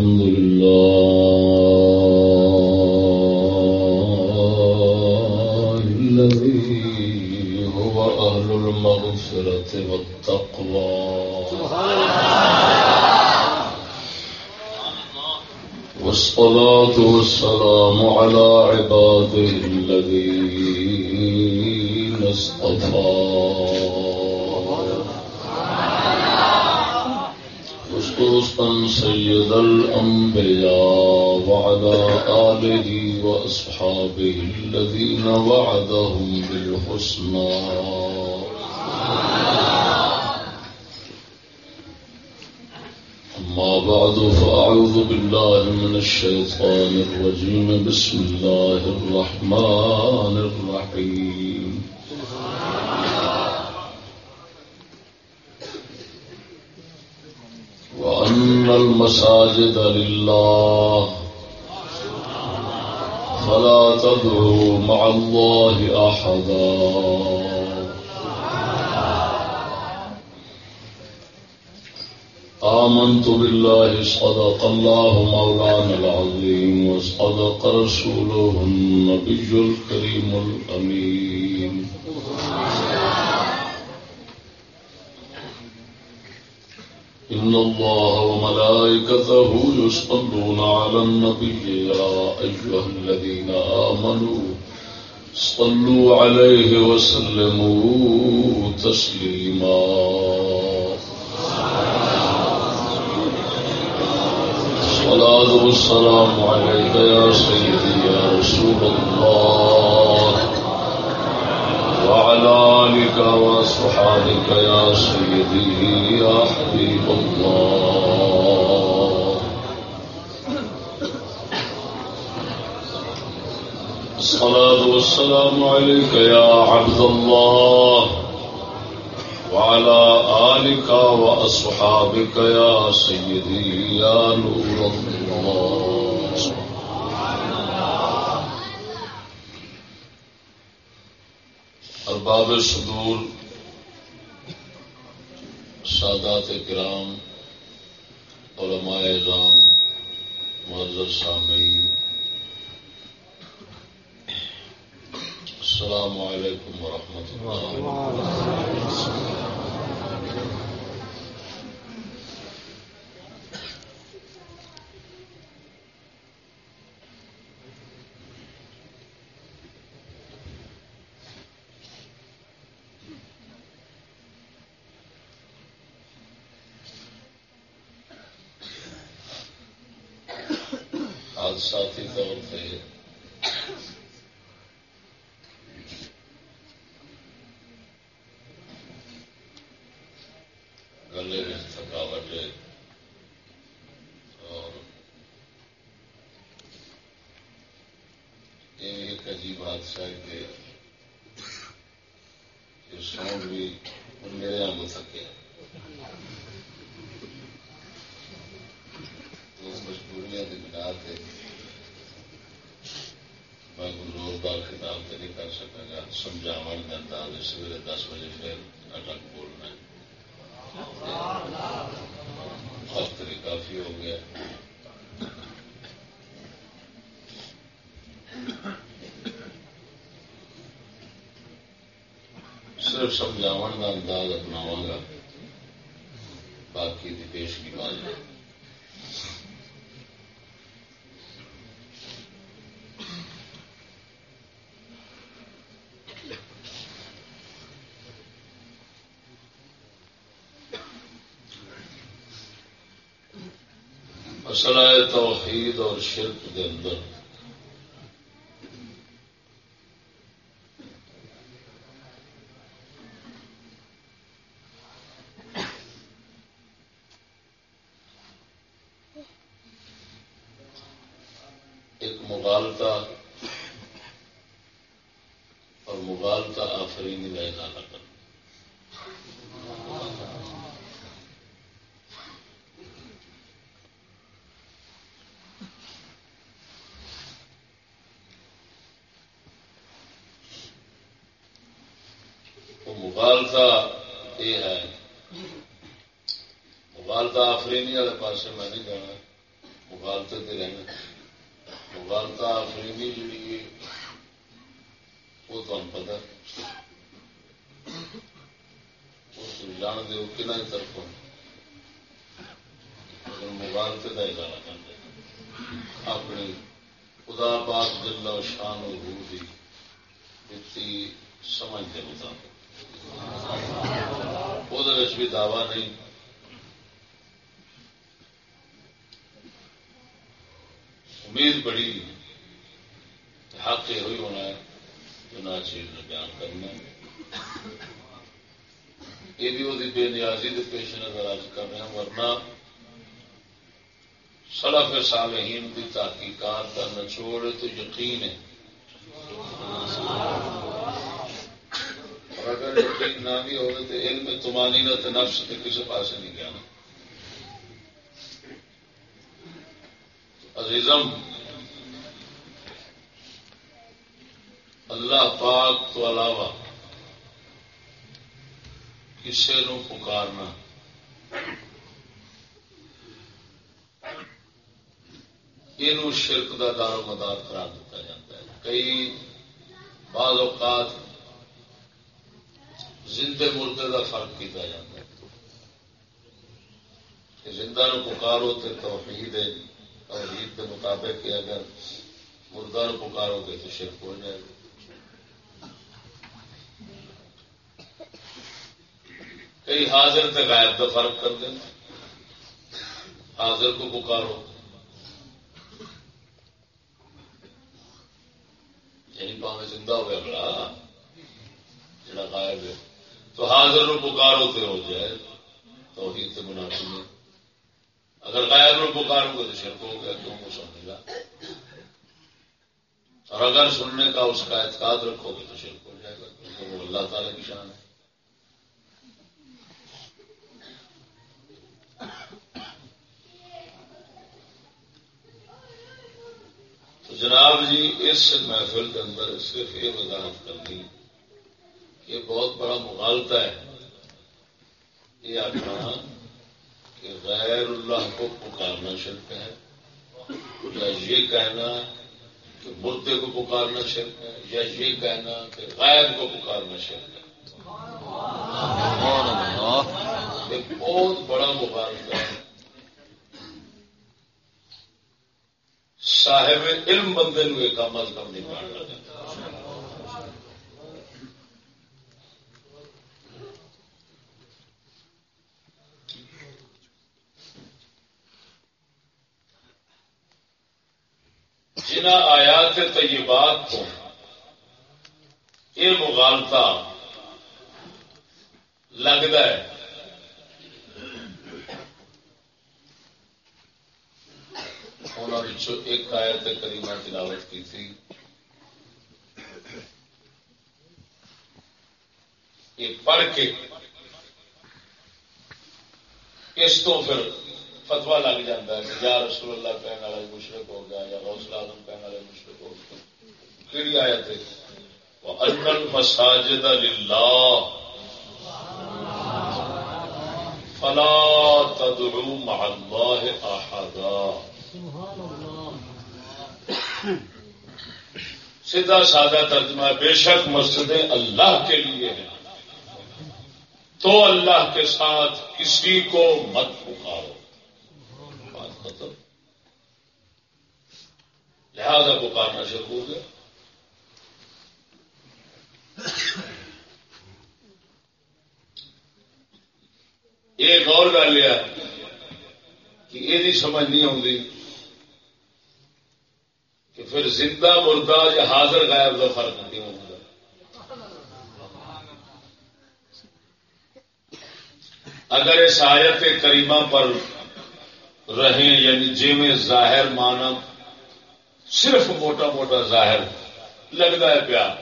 الحمد لله وأصحابه الذين وعدهم بالحسنى. أما بعد، فأعوذ بالله من الشيطان الرجيم. بسم الله الرحمن الرحيم. وأن المساجد لله فلا تدعوا مع الله أحدا. آمنت بالله، صدق الله مولانا العظيم، وصدق رسوله النبي الكريم الأمين. إن الله وملائكته يصلون على النبي يا أيها الذين آمنوا صلوا عليه وسلموا تسليما الصلاة والسلام عليك يا سيدي يا رسول الله وعلى آلك وصحابك يا سيدي يا حبيب الله. الصلاة والسلام عليك يا عبد الله. وعلى آلك وأصحابك يا سيدي يا نور الله. ارباب صدور سادات کرام علماء اعظام معذر سامعین۔ السلام علیکم ورحمۃ اللہ حادثاتی طور پہ گلے میں تھکاوٹ ہے اور یہ بھی ایک کر کے ہے کہ یہ ساؤنڈ بھی میرے آنگوں تھکے مجبوریاں کی بنا سے میں کوئی زوردار خطاب تو نہیں کر سکا گا سمجھاو کا انداز سویرے دس بجے پھر اٹک بولنا ہے وقت بھی کافی ہو گیا صرف سمجھاو کا انداز اپناوا گا باقی کی پیشگی بات۔ ہے مسئلہ توحید اور شرک کے اندر ایک مغالتا اور مغالتا آفرینی کا اضافہ کرنا یہ ہے۔ مغالتا آفرینی والے پاس میں نہیں جانا۔ مغالتے رہنا۔ مغالتا آفرینی جی وہ تمہیں پتا اس جان دو کن طرف مغالتے کا ادارہ کرتے اپنی خدا پاک جلا شان و روح کی سمجھ کے مطابق۔ وہ بھی دعوی نہیں۔ امید بڑی حق یہ ہونا ہے جو نہ چیز نے بیان کرنا یہ بھی وہ بے نیازی کے پیش نظر آج کر رہے ہیں، ورنہ سلف صالحین کی تحقیقات کا نچوڑ تو یقین ہے اور اگر یقین نہ بھی تو علم تمانی نہ تو نفس تو کسی پاس نہیں گیا عزیزم، اللہ پاک تو علاوہ کسی نو پکارنا۔ یہ شرک کا دار و مدار کرا دیتا جاتا ہے۔ کئی بعض اوقات زندے مردے کا فرق کیا جا زندہ نو پکارو تو توحید توحید کے جی۔ مطابق کہ اگر مردہ نو پکارو گے تو شرک ہو جائے گا۔ کئی حاضر تے غائب کا فرق کر دیں۔ حاضر کو پکارو۔ یعنی پاوے زندہ ہوا اگلا، جڑا غائب ہے۔ تو حاضر نو پکارو تو ہو جائے تو سے منافی ہے۔ اگر غائب نو پکارو گے تو شرک ہو گیا کیوں کو سمجھے گا اور اگر سننے کا اس کا اعتقاد رکھو گے تو شرک ہو جائے گا، کیونکہ وہ اللہ تعالی کی شان ہے۔ تو جناب جی اس محفل کے اندر صرف یہ وضاحت کرنی یہ بہت بڑا مغالتا ہے۔ یہ آخنا کہ غیر اللہ کو پکارنا شرک ہے یا یہ کہنا کہ مردے کو پکارنا شرک ہے یا یہ کہنا کہ غیر کو پکارنا شرک ہے۔ یہ بہت بڑا مغالتا ہے۔ صاحب علم بندے ایک کام از کم نہیں پڑھنا جنہ آیات طیبات کو یہ مغالتا لگتا ہے۔ انہوں ایک آیت کریمہ تلاوت کی تھی، یہ پڑھ کے اس تو پھر فتوا لگ جاتا ہے کہ یا رسول اللہ کہنے والے مشرق ہو گیا یا غوث اعظم کہنے والے مشرق ہو گیا۔ کہڑی آیا تھے اجمل مساجد اللہ فلا تدعو مع اللہ سیدھا سادہ ترجمہ بے شک مسجدیں اللہ کے لیے ہیں۔ تو اللہ کے ساتھ کسی کو مت پکارو مطلب لہذا پکارنا شروع ہو گیا۔ ایک اور گل یہ کہ یہ سمجھ نہیں آتی کہ پھر زندہ مردہ یا حاضر غائب کا فرق نہیں ہوتا اگر اس آیت کریمہ پر رہیں یعنی جی میں ظاہر مانا صرف موٹا موٹا ظاہر لگتا ہے پیا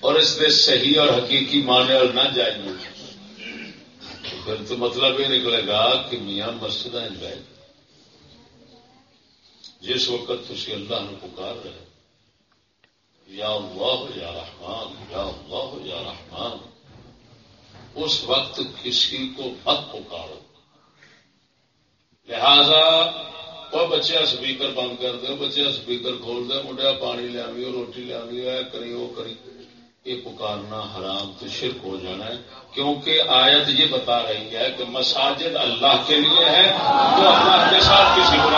اور اس میں صحیح اور حقیقی مانے اور نہ جائیں پھر تو مطلب یہ نکلے گا کہ میاں مسجد جائے جس وقت تھی اللہ نے پکار رہے۔ یا اللہ، یا رحمان، یا اللہ، یا رحمان۔ اس وقت کسی کو مت پکارو۔ لہذا وہ سپیکر بند کر دے بچے سپیکر کھول دے منڈیا پانی لیا روٹی لیا کری وہ کری یہ پکارنا حرام تو شرک ہو جانا ہے کیونکہ آیت یہ بتا رہی ہے کہ مساجد اللہ کے لیے ہے تو اللہ کے ساتھ کسی کو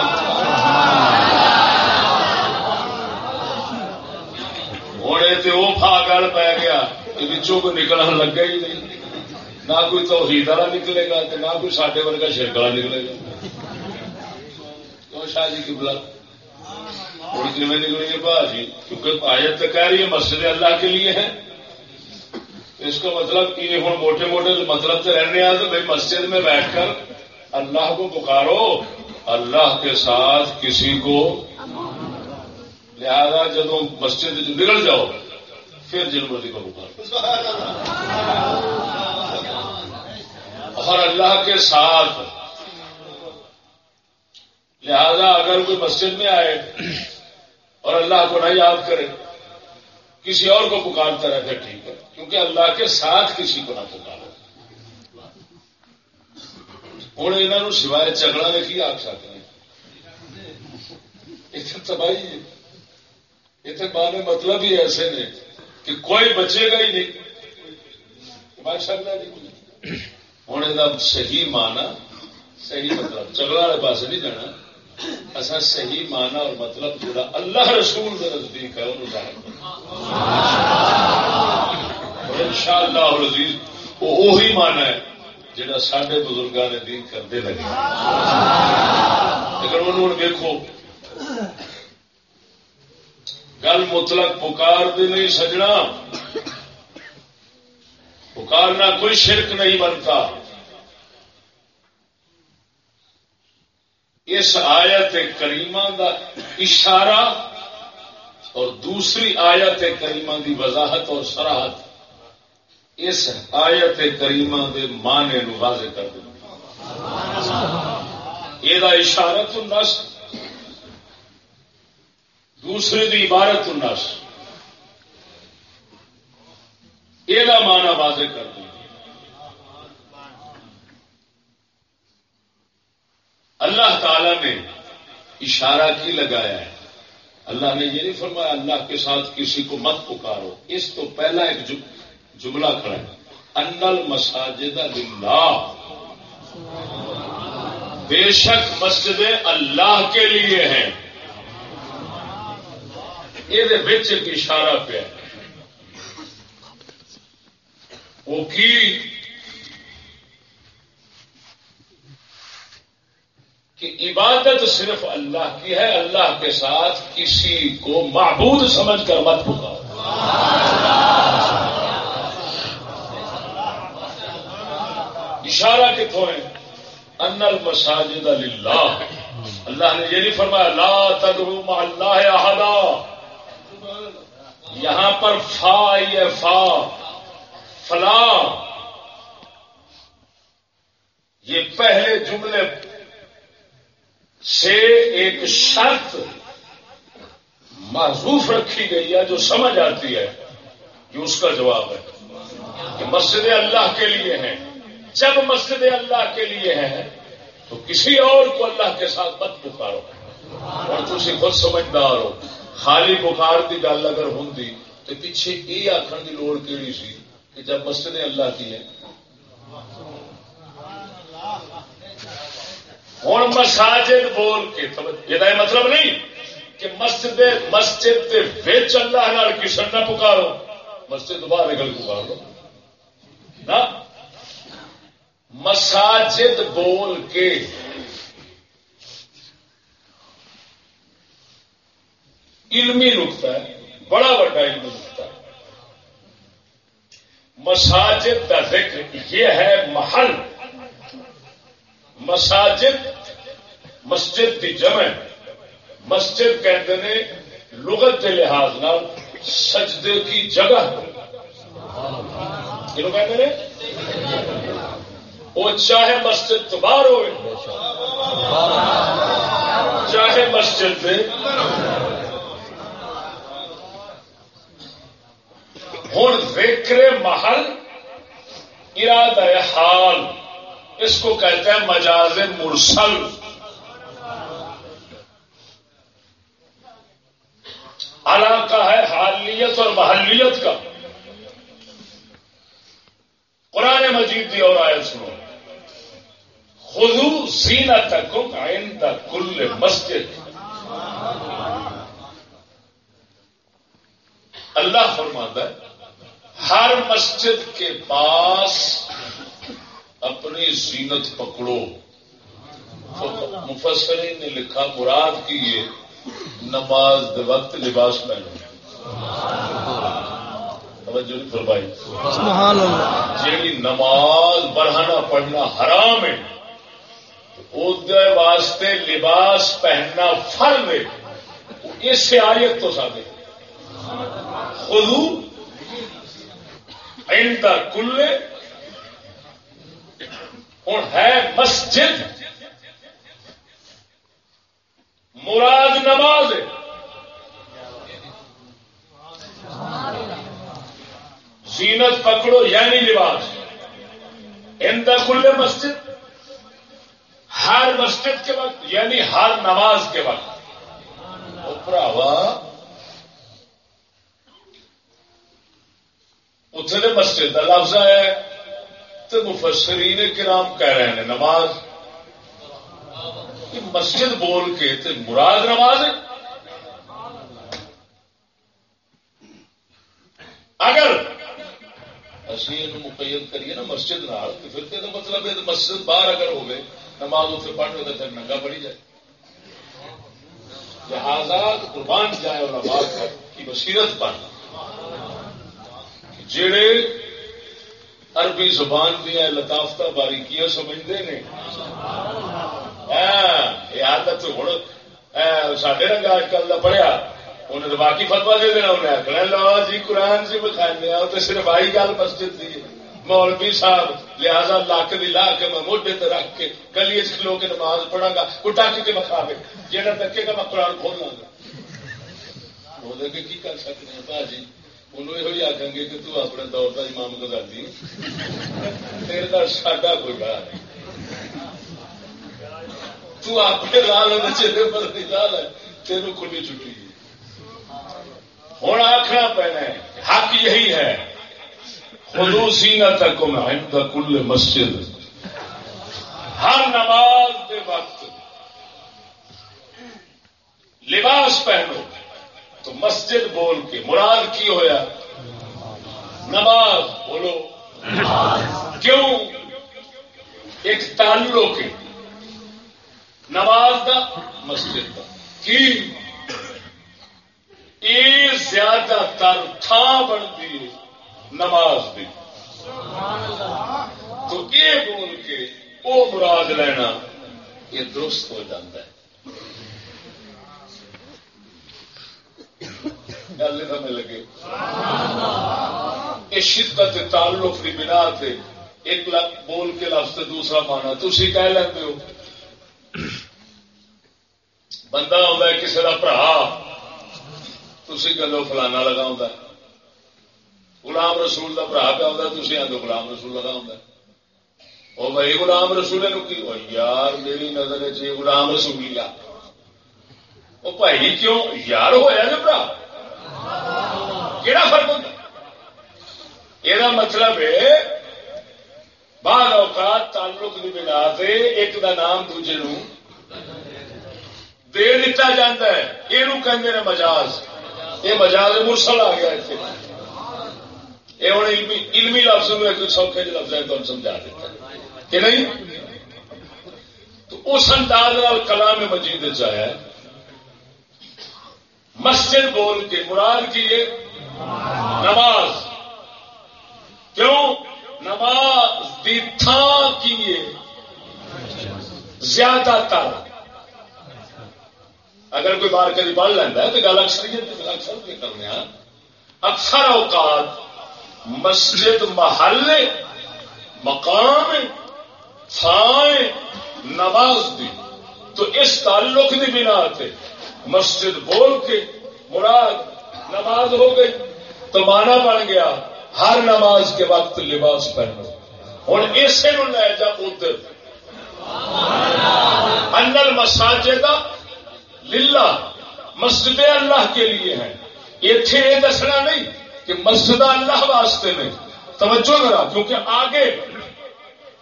ہونے تو وہ پا گڑ پی گیا بچوں کو نکلنا لگا ہی نہیں نہ کوئی تو والا نکلے گا نہ کوئی سڈے ورگا شرک والا نکلے گا شاہ جی کی بلا۔ اور نکلیں گے بھاجی کیونکہ آیت تو کہہ رہی ہے مسجد اللہ کے لیے ہے اس کا مطلب کہ ہوں موٹے موٹے مطلب تو رہنے آ تو بھائی مسجد میں بیٹھ کر اللہ کو پکارو۔ اللہ کے ساتھ کسی کو لہذا جب مسجد نکل جاؤ، پھر جن مرضی کو پکارو۔ اور اللہ کے ساتھ لہذا اگر کوئی مسجد میں آئے اور اللہ کو نہ یاد کرے، کسی اور کو پکارتا رہے پھر ٹھیک ہے۔ کیونکہ اللہ کے ساتھ کسی کو نہ پکارو۔ ہوں یہاں سوائے چگڑا نے کی آخ سکتے ہیں؟ اتنے تباہی اتنے مانے مطلب ہی ایسے نے کہ کوئی بچے گا ہی نہیں۔ ہوں، یہ صحیح مانا صحیح مطلب۔ چگڑا والے پاس نہیں جانا۔ اصا صحیح مانا اور مطلب جڑا اللہ رسول نزدیک ہے، انہوں ان شاء اللہ رزیز وہی مانا ہے جڑا سڈے بزرگوں نے دین کرتے لگے۔ لیکن انہوں دیکھو، گل مطلق پکار دی نہیں سجنا۔ پکارنا کوئی شرک نہیں بنتا۔ اس آیت کریمہ دا اشارہ اور دوسری آیت کریمہ دی وضاحت اور سراہت اس آیت کریمہ دے معنی نو واضح کر دیں یہ اشارت النس دوسری دی عبارت النس یہ معنی واضح کر دیں اللہ تعالی نے اشارہ کی لگایا ہے۔ اللہ نے یہ نہیں فرمایا اللہ کے ساتھ کسی کو مت پکارو۔ اس تو پہلا ایک جملہ کھڑا ہے۔ انل مساجد اللہ بے شک مسجد اللہ کے لیے ہیں۔ یہ اشارہ پہ وہ کی کہ عبادت صرف اللہ کی ہے، اللہ کے ساتھ کسی کو معبود سمجھ کر مت پکا اشارہ کتوں ہے انل مساجد اللہ اللہ نے یہ نہیں فرمایا، لا تدرو مع اللہ احدا۔ یہاں پر فا، یہ فا۔ فلا۔ یہ پہلے جملے سے ایک شرط محضوف رکھی گئی ہے جو سمجھ آتی ہے کہ اس کا جواب ہے کہ مسجد اللہ کے لیے ہیں۔ جب مسجد اللہ کے لیے ہیں تو کسی اور کو اللہ کے ساتھ مت پکارو۔ اور تھی خود سمجھدار ہو۔ خالی بخار کی گل اگر ہوں تو پیچھے یہ آخر کی لوڑ کیڑی سی کہ جب مسجد اللہ کی ہے ہوں مساجد بول کے یہ مطلب نہیں کہ مسجد مسجد اللہ کسن نہ پکارو، مسجد باہر نکل پکار لو نہ۔ مساجد بول کے علمی نقطہ ہے، بڑا بڑا علمی نقطہ ہے۔ مساجد کا ذکر یہ ہے، محل۔ مساجد، مسجد کی جمع مسجد کہتے ہیں، لغت کے لحاظ نال سجدے کی جگہ۔ کہتے ہیں؟ وہ چاہے مسجد تو باہر ہو چاہے مسجد میں ہوں ویکرے محل، ارادہ حال اس کو کہتے ہیں مجاز مرسل۔ علاقہ ہے حالیت اور محلیت کا۔ قرآن مجید دی اور آئے سنو۔ خزو سینا تک آئندہ کل مسجد۔ اللہ فرماتا ہے، ہر مسجد کے پاس اپنی زینت پکڑو۔ مفسرین نے لکھا مراد کی یہ نماز دے وقت لباس پہنو۔ فرمائی۔ جیڑی نماز بڑھانا پڑھنا حرام ہے واسطے لباس پہننا فرض ہے۔ اس آیت تو سادے خود کل ہوں ہے مسجد۔ مراد نماز۔ زینت پکڑو یعنی لباس۔ اندا کل مسجد۔ ہر مسجد کے وقت یعنی ہر نماز کے وقت۔ پراوا اتنے مسجد کا لفظ ہے تو مفسرین کرام کہہ رہے ہیں نماز مسجد بول کے تے مراد نماز ہے۔ اگر اسی مقید کریے نا مسجد نال، تو پھر تو مطلب ہے مسجد باہر اگر ہوگی نماز اتنے پڑھ تو پھر ننگا پڑی جائے۔ لہذا قربان جائے اور نماز کی بصیرت پڑھنا جڑے عربی زبان دیا لطافت باریکیاں سمجھتے ہیں۔ آدت ہوں سڈے رنگ اج کل کا پڑھیا۔ انہیں تو باقی فتوا دے دینا انہیں آخنا لو جی قرآن سے بکھانے تو صرف آئی گل مسجد کی مولوی صاحب، لہذا لاک دی لا کے میں موڈے تے رکھ کے گلی کھلو کے نماز پڑھا گا۔ کوئی ٹک کے بکھا جہاں ڈکے گا میں قرآن کھول لا گا۔ وہ کی کر سکتے ہیں؟ بھا جی انہوں یہ آخیں گے کہ تو اپنے دور کا امام گزارتی تیرے کا ساڈا کوئی بڑا نہیں تو اپنے لال چہرے پر لال ہے تیروں کھلی چھٹی ہوں آخنا پینا ہے حق یہی ہے خلوسی نہ تک میں کل مسجد ہر نماز کے وقت لباس پہنو تو مسجد بول کے مراد کی ہویا؟ نماز، بولو۔ کیوں؟ ایک تعلق ہے۔ نماز دا، مسجد کا کی؟ یہ زیادہ تر تھان بنتی ہے نماز دی۔ تو یہ بول کے وہ مراد لینا یہ درست ہو جاتا ہے۔ گل سمجھ لگے یہ شدت تعلق کی بنا سے ایک بول کے لفظ دوسرا مانا تھی کہہ لیتے ہو، بندہ آتا کسی کا برا تھی کہو فلانا لگا غلام رسول کا برا پہ آتا تھی آدھو غلام رسول لگا وہ بھائی، غلام رسول کی؟ یار، میری نظر چ غلام رسول وہ بھائی، کیوں؟ یار ہوا نا برا کہڑا فرق ہوتا یہ مطلب ہے، بعض اوقات تعلق کی بنا سے ایک دا نام دوجے نو دے دتا جا ہے۔ یہ کہ مجاز۔ یہ مجاز مرسل آ گیا اتنے یہ ہوں علمی علمی لفظ میں ایک سوکھے جو لفظ ہے تمہیں سمجھا دیتا ہے۔ کہ نہیں؟ تو اس انداز کلام مجید چاہے مسجد بول کے مراد کیے نماز۔ کیوں؟ نماز دی تھان کیے زیادہ تر۔ اگر کوئی بار کبھی پڑھ لینا ہے تو گل اکثریت اکثر کرنے اکثر اوقات مسجد محل مقام تھان نماز دی تو اس تعلق کی بنا مسجد بول کے مراد نماز ہو گئی تو مانا بن گیا ہر نماز کے وقت لباس پہنو۔ ہوں اسے لے جا ادھر۔ انل مساجد للہ مسجد اللہ کے لیے ہیں۔ اتے یہ دسنا نہیں کہ مسجد اللہ واسطے میں توجہ کرا کیونکہ آگے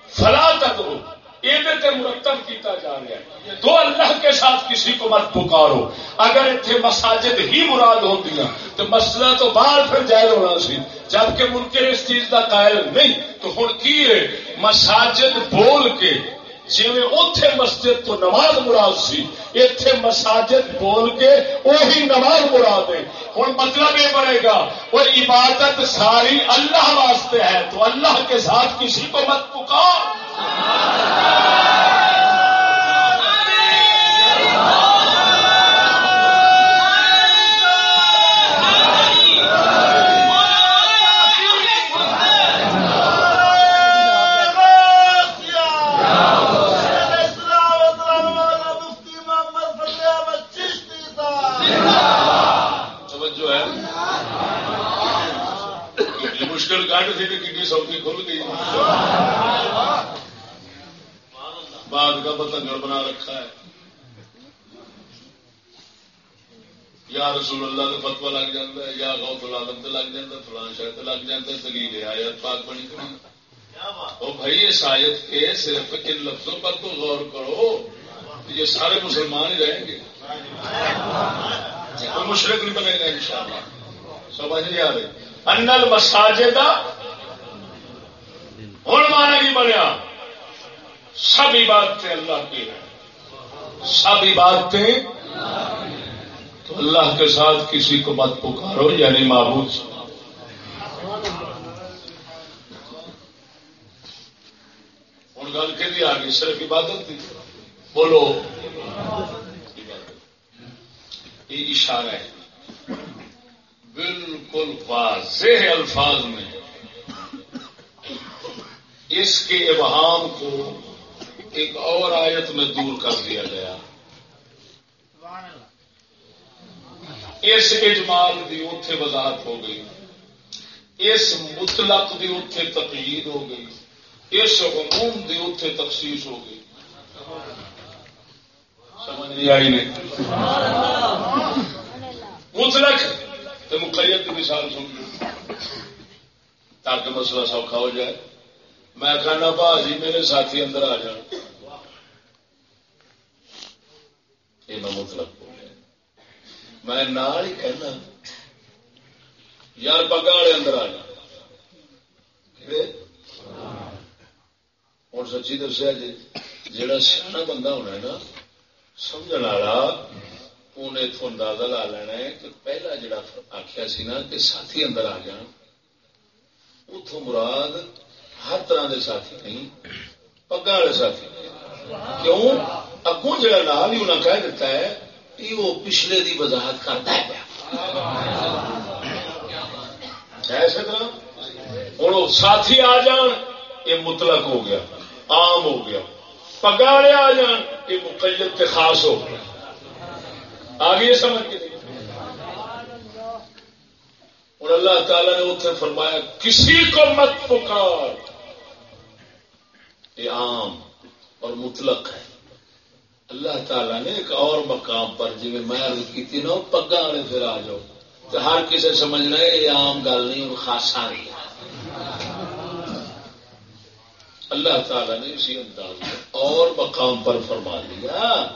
فلا تک ہو۔ یہ مرتب کیتا جا رہا ہے۔ تو اللہ کے ساتھ کسی کو مت پکارو۔ اگر اتنے مساجد ہی مراد ہوتی تو مسئلہ تو باہر پھر جائز ہونا سی۔ جبکہ منکر اس چیز کا قائل نہیں، تو ہوں کی ہے؟ مساجد بول کے جی اتے مسجد تو نماز مراد سی اتے مساجد بول کے وہی نماز مراد ہے۔ ہوں مطلب یہ بنے گا وہ عبادت ساری اللہ واسطے ہے، تو اللہ کے ساتھ کسی کو مت پکار۔ بعد کا پتنگڑ بنا رکھا ہے۔ یا رسول اللہ کا فتوا لگ جاتا ہے، یا غوث العالم سے لگ جاتا فلان شاید لگ جاتا ہے دلیل آیت پاک بنی کرنا بھائی اس آیت کے صرف ان لفظوں پر تو غور کرو، یہ سارے مسلمان ہی رہیں گے۔ کوئی مشرق نہیں بنے گا ان شاء اللہ سمجھ نہیں آ رہی۔ انل مساجد ہوں مانا نہیں بنیا۔ سب عبادتیں اللہ کی ہیں۔ سب عبادتیں؟ تو اللہ کے ساتھ کسی کو مت پکارو یعنی معبود ہوں، گل کہ آ گئی صرف عبادت تھی بولو۔ یہ اشارہ ہے۔ بالکل واضح الفاظ میں۔ اس کے ابہام کو ایک اور آیت میں دور کر دیا گیا۔ اس اجمال کی اتے وضاحت ہو گئی۔ اس مطلق کی اتے تقلید ہو گئی۔ اس عموم کی اتے تخصیص ہو گئی۔ سمجھ نہیں آئی نہیں؟ مطلق تو مقیت کی مثال سن تاکہ مسئلہ سوکھا ہو جائے۔ میں کہنا با جی میرے ساتھی اندر آ جان یہ میں مطلب میں نال ہی کہنا۔ یار پگا والے اندر آ جان ہوں سچی دسیا جی جا سیاح بندہ ہونا ہے نا سمجھ والا انہیں اتوں اندازہ لا لینا ہے کہ پہلا جڑا آخیا سی نا کہ ساتھی اندر آ جان۔ اتوں مراد ہر طرح کے ساتھی نہیں پگا والے ساتھی۔ کیوں؟ اگوں جڑا نام ہی انہیں کہہ دیتا ہے کہ وہ پچھلے دی وضاحت کرتا ہے۔ پیا ایسے طرح؟ ہوں ساتھی آ جان، یہ مطلق ہو گیا، عام ہو گیا۔ پگا والے آ جان، یہ مقیت خاص ہو گیا۔ آگے سمجھ کے؟ اور اللہ تعالی نے اتنے فرمایا، کسی کو مت پکار۔ یہ عام اور مطلق ہے۔ اللہ تعالی نے ایک اور مقام پر جی میں کی نا پگا والے پھر آ جاؤ۔ تو ہر کسی سمجھنا ہے یہ عام گل نہیں خاصا نہیں۔ اللہ تعالی نے اسی انداز میں اور مقام پر فرما دیا۔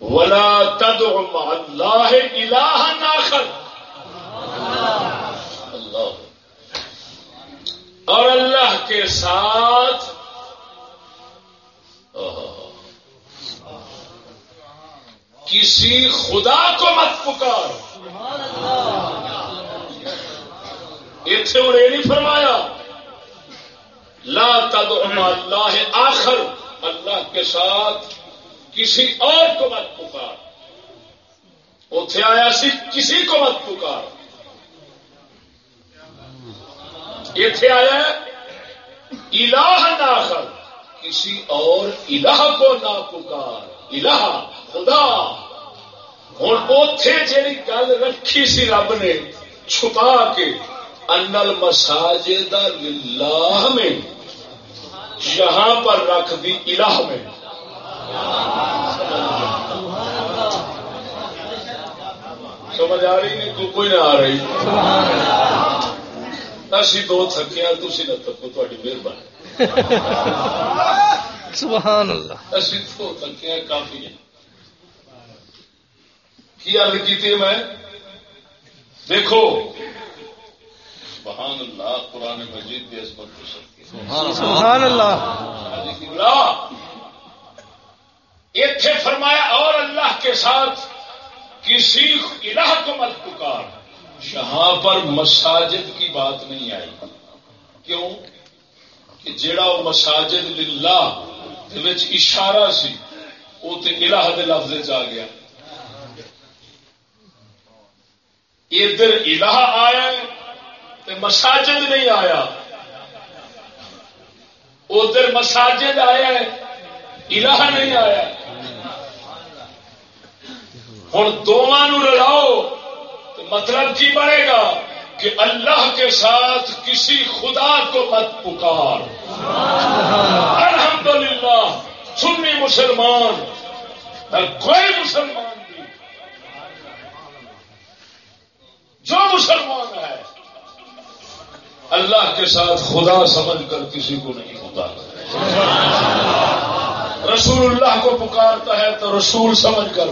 ولا تدع مع اللہ الہ آخر۔ اللہ۔ اور اللہ کے ساتھ کسی خدا کو مت پکار۔ اتنے ہوں یہ نہیں فرمایا، لا تدع مع اللہ آخر، اللہ کے ساتھ کسی اور کو مت پکار۔ اتے آیا سی، کسی کو مت پکار۔ اتے آیا الہ ناخر کسی اور الہ کو نہ پکار۔ الہ خدا۔ ہوں اتے جی گل رکھی سی رب نے چھپا کے انل مساجد للہ میں یہاں پر رکھ دی الہ میں۔ سمجھ آ رہی نہیں؟ کوئی نہ آ رہی۔ اسی دو تھکیا تھی نہ تھکو تاری مہربانی۔ سبحان اللہ۔ دو تھکیا کافی ہیں کی عرض کی میں دیکھو سبحان اللہ۔ قرآن مجید عصمت کو سکتی سبحان اللہ اتنے فرمایا اور اللہ کے ساتھ کسی الہ کو مت پکار یہاں پر مساجد کی بات نہیں آئی۔ کیوں؟ کہ جڑا وہ مساجد للہ اشارہ سی وہ تو الہ دے لفظ آ گیا۔ ادھر الہ آیا تو مساجد نہیں آیا۔ ادھر مساجد آیا الہ نہیں آیا۔ ہوں دونوں رلاؤ تو مطلب کی بنے گا؟ کہ اللہ کے ساتھ کسی خدا کو مت پکار۔ الحمدللہ، سنی مسلمان کوئی مسلمان بھی جو مسلمان ہے، اللہ کے ساتھ خدا سمجھ کر کسی کو نہیں ہوتا رسول اللہ کو پکارتا ہے تو رسول سمجھ کر۔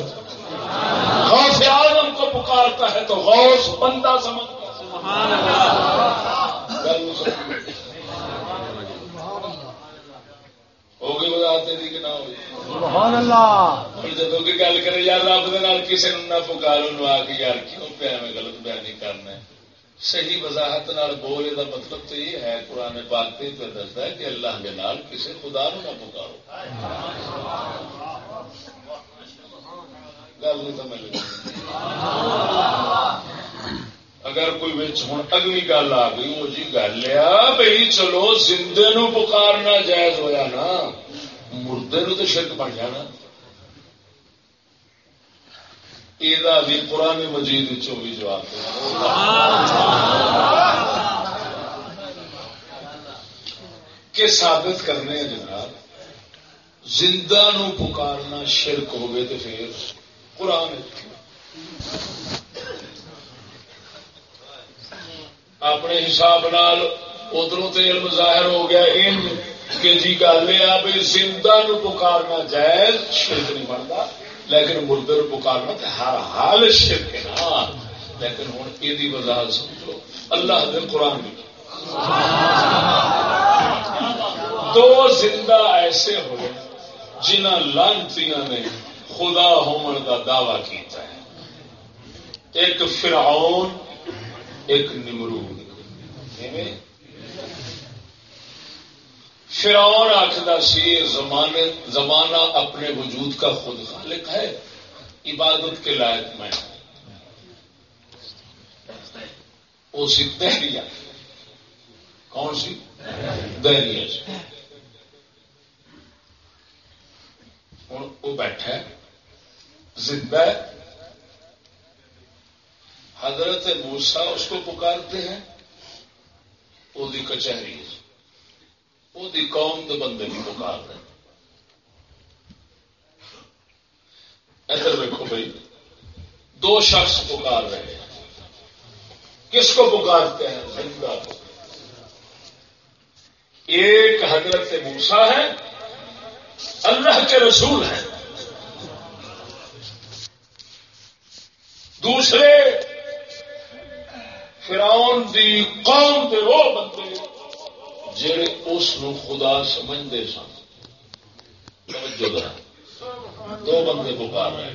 غوث اعظم کو پکارتا ہے تو غوث بندہ سمجھ ہوگی وضاحت دی کہ نہ ہوگی؟ جب گل کرے یار رب کسی نے نہ پکارو آ کے یار کیوں پیا میں غلط بیانی کرنا صحیح وضاحت بولے کا مطلب تو یہ ہے قرآن پاک پہ دستا ہے کہ اللہ کے نال کسی خدا نو نہ پکارو۔ گل سمجھ اگر کوئی ہوں اگلی گل آ گئی، وہ جی گل آ بھائی چلو، زندے نو پکارنا جائز ہوا نا، مردے نو تو شرک بن جانا۔ یہ بھی قرآن مجید بھی جواب کہ ثابت کرنے جناب، زندہ نو پکارنا شرک ہوگے تو پھر قرآن اپنے حساب نال ادھروں تو علم ظاہر ہو گیا ان کہ جی گل یہ بھی زندہ نو پکارنا جائز شرک نہیں بنتا، لیکن مردے پکارنا تو ہر حال شرک نا۔ لیکن ہوں یہ وضاحت سمجھو، اللہ دے قرآن میں دو زندہ ایسے ہوئے جنہ لانتی نے خدا ہومن کا دعوی کیتا ہے۔ ایک فرعون ایک نمرود۔ فرعون آخر سی زمانے زمانہ اپنے وجود کا خود خالق ہے۔ عبادت کے لائق میں۔ وہ سی دہریا کون سی؟ دہریا ہوں وہ بیٹھا زندہ ہے۔ حضرت موسا اس کو پکارتے ہیں؟ وہ کچہری وہ قوم کے بندے بھی پکار رہے ادھر دیکھو بھائی، دو شخص پکار رہے ہیں۔ کس کو پکارتے ہیں؟ زندہ کو۔ ایک حضرت موسا ہے، اللہ کے رسول ہیں دوسرے فرعون دی قوم کے وہ بندے جڑے اس خدا سمجھتے سن۔ دو بندے پکار رہے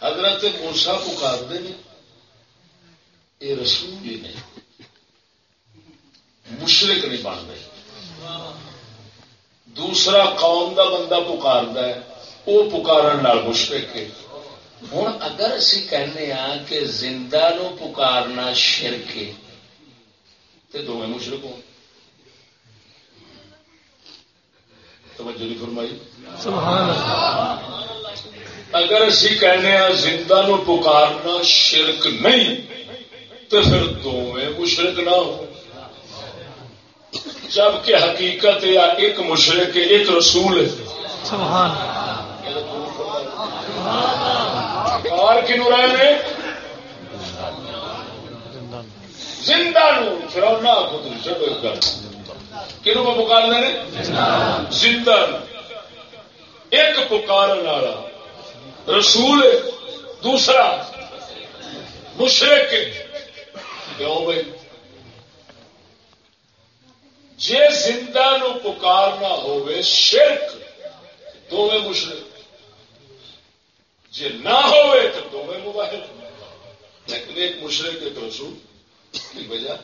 حضرت موسا پکارتے ہیں۔ یہ رسول ہی نہیں۔ مشرق نہیں بن رہے دوسرا قوم کا بندہ پکارتا ہے۔ وہ پکارن مشرق ہے۔ ہوں اگر اسی کہنے ہاں کہ زندہ نو پکارنا شرک ہے تو دونوں مشرق ہو توجہ نہیں فرمائی؟ اگر اسی کہنے ہاں زندہ نو پکارنا شرک نہیں تو پھر دونوں مشرق نہ ہو جبکہ حقیقت یا ایک مشرق ایک رسول ہے۔ پکار کنو رہے نے زندہ نو فرونا خود چلو ایک کنو میں پکار دے زندہ نو ایک پکار والا رسول دوسرا مشرق کیوں بھائی؟ جی زندہ نو پکارنا ہوئے شرک دونوں مشرق جی نہ ہوئے تو دونوں موبائل لیکن ایک مشرق ایک رسول کی وجہ؟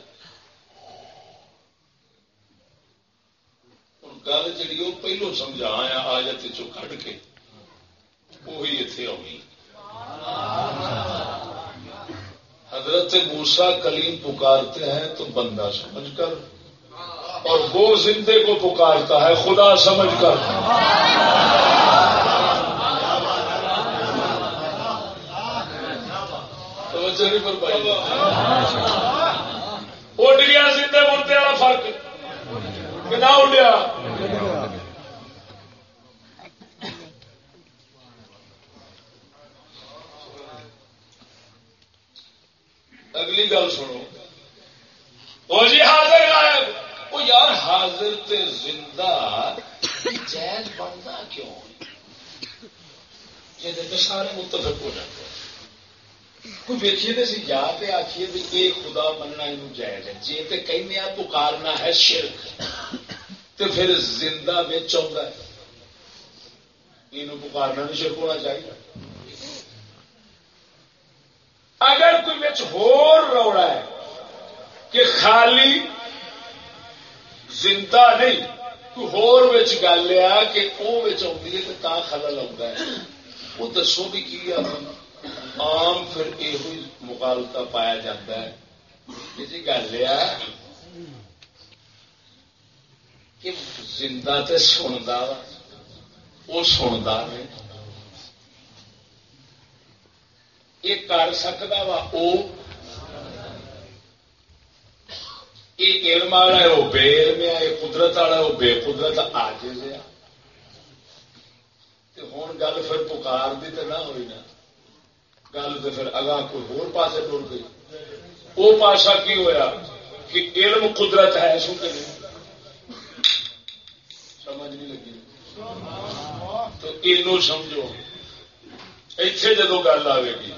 گل جی وہ پہلو سمجھا آیا آجت چو کے۔ وہی اتے آئی حضرت موسا کلیم پکارتے ہیں تو بندہ سمجھ کر، اور وہ زندے کو پکارتا ہے، خدا سمجھ کر۔ اڈ گیا زندے والا فرق۔ کتنا اڈیا اگلی گل سنو وہ جی حاضر غائب وہ یار حاضر تے زندہ جائز بنتا کیوں یہ سارے متفق ہو جاتے کوئی ویکھیے تو سی یا تے آخیے بھی یہ خدا مننا یہ جائز ہے جی تے کہنے پکارنا ہے شرک تو پھر زندہ بچ آ یہ پکارنا بھی شرک ہونا چاہیے اگر کوئی بچ روڑا ہے کہ خالی زندہ نہیں کوئی گل آ کہ وہ آتی ہے تو خلل آتا ہے وہ دسو بھی کی آ عام پھر یہ مقابلتا پایا جاتا ہے۔ جی گل آ کہ زندہ تے سنتا وہ سنتا نہیں یہ کر سکتا وا یہ علم والا ہے وہ بے علم ہے، یہ قدرت والا ہے وہ بے قدرت آج ہوں گل پھر پکار دی تو نہ ہوئی نا۔ گل تو پھر اگاں کوئی ہور پاسے ٹر گئی۔ وہ پاشا کی ہویا کہ علم قدرت ہے سو کہ نہیں۔ سمجھ نہیں لگی۔ تو یہ سمجھو۔ اتنے جدو گل آئے گی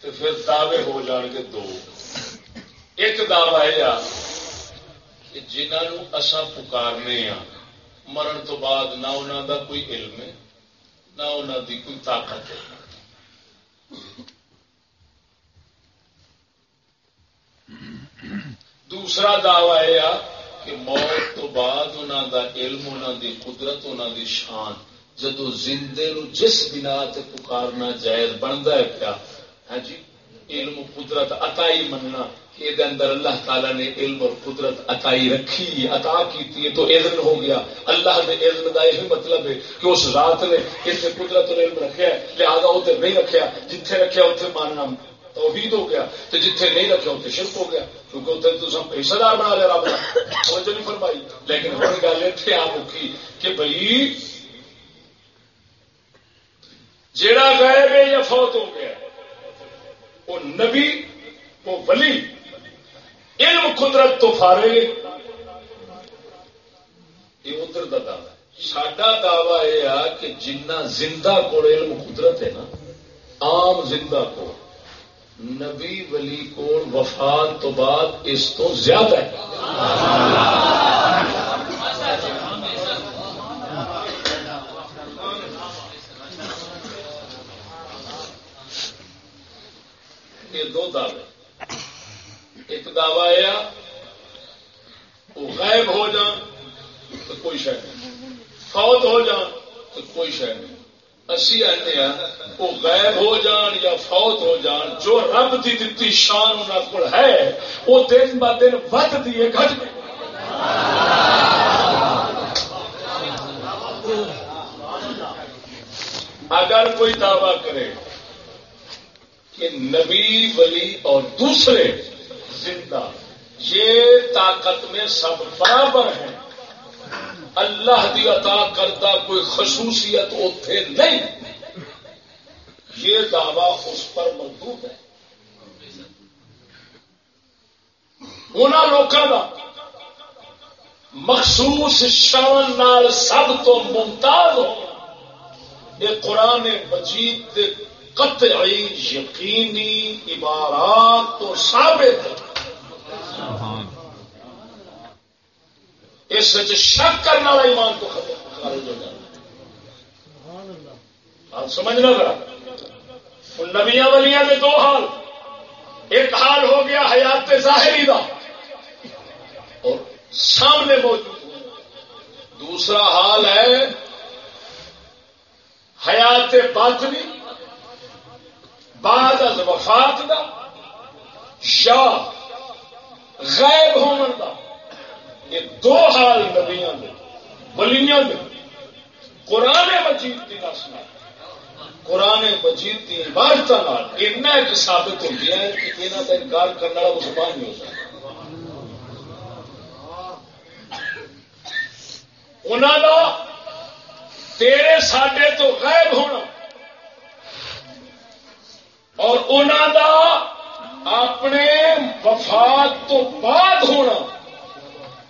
تو پھر دعوے ہو جان گے دو۔ ایک دعوی یہ جنہوں اصا پکارنے ہاں مرن تو بعد نہ انہوں دا کوئی علم ہے، نہ انہوں دی کوئی طاقت ہے۔ دوسرا دعوی یہ کہ موت تو بعد انہوں دا علم انہوں دی قدرت انہوں دی شان جدو زندے نو جس بنا تے پکارنا جائز بنتا ہے کیا؟ ہاں جی علم، قدرت، عطائی مننا۔ یہ اندر اللہ تعالی نے علم اور قدرت عطائی رکھی، عطا کی تو اذن ہو گیا۔ اللہ نے علم کا یہ مطلب ہے کہ اس رات نے اتنے قدرت اور علم رکھا ہے، لہٰذا ادھر نہیں رکھا جتھے رکھا اتنے ماننا توحید ہو گیا۔ تو جتھے نہیں رکھا اتنے شرک ہو گیا۔ کیونکہ اتنے تو سب پیسہ دار بنا لیا رب توجہ نہیں فرمائی۔ لیکن ہر گل اتنے آ مکی کہ بھائی جیڑا غائب ہے یا فوت ہو گیا، وہ نبی، وہ ولی علم قدرت تو فارے یہ ادھر کا دعوی سڈا دعوی یہ آ کہ جنہ زندہ کو علم قدرت ہے نا، عام زندہ کو نبی ولی کو وفات تو بعد اس تو زیادہ ہے۔ یہ دو دعوے ایک دعوی یہ وہ غائب ہو جان تو کوئی شہ نہیں۔ فوت ہو جان تو کوئی شہ نہیں۔ اسی آتے ہیں، وہ غائب ہو جان یا فوت ہو جان جو رب کی دتی شان ان کو ہے، وہ دن ب دن ود دیے گھٹ اگر کوئی دعوی کرے کہ نبی، ولی اور دوسرے زندہ۔ یہ طاقت میں سب برابر ہیں۔ اللہ دی عطا کرتا کوئی خصوصیت اتے نہیں۔ یہ دعوی اس پر مضبوط ہے۔ انہوں لوگوں کا مخصوص شان نال سب تو ممتاز ہو۔ یہ قرآن مجید قطعی یقینی عبارات تو ثابت ہے۔ اس شک کرنے والا ایمان تو خارج ہو جاتا آپ سمجھنا ذرا۔ نبیا ولیاں کے دو حال۔ ایک حال ہو گیا حیات ظاہری کا اور سامنے موجود۔ دوسرا حال ہے حیات باطنی۔ بعد از وفات دا۔ یا غائب ہونے کا یہ دو حال نبیاں دے بلیاں دے۔ قرآن مجید کی نسل قرآن مجید کی عبادت اتنا ایک ثابت ہو گیا ہے کہ یہاں کا انکار کرنے والا مسلمان نہیں ہو سکتا انہوں کا تیرے ساڈے تو غائب ہونا اور انہوں کا اپنے وفات تو بعد ہونا۔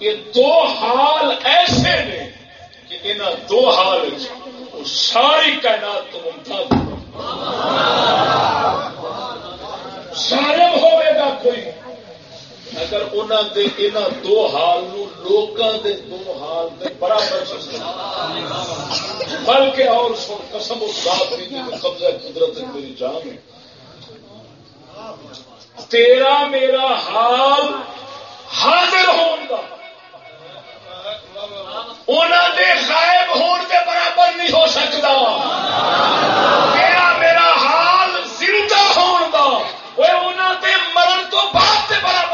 یہ دو حال ایسے نے کہ ان دو حال ساری کائنات تو ممتاز ظالم ہوئے گا کوئی۔ اگر انہوں دے ان دو حال لوگوں دے دو حال دے برابر بلکہ اور سن قسم اس بات نہیں قبضہ قدرت میری جان ہے۔ تیرا میرا حال حاضر ہون کا انہوں غائب ہون کے برابر نہیں ہو سکتا میرا میرا حال زندہ ہون کا وہ انہوں دے مرن تو بعد کے برابر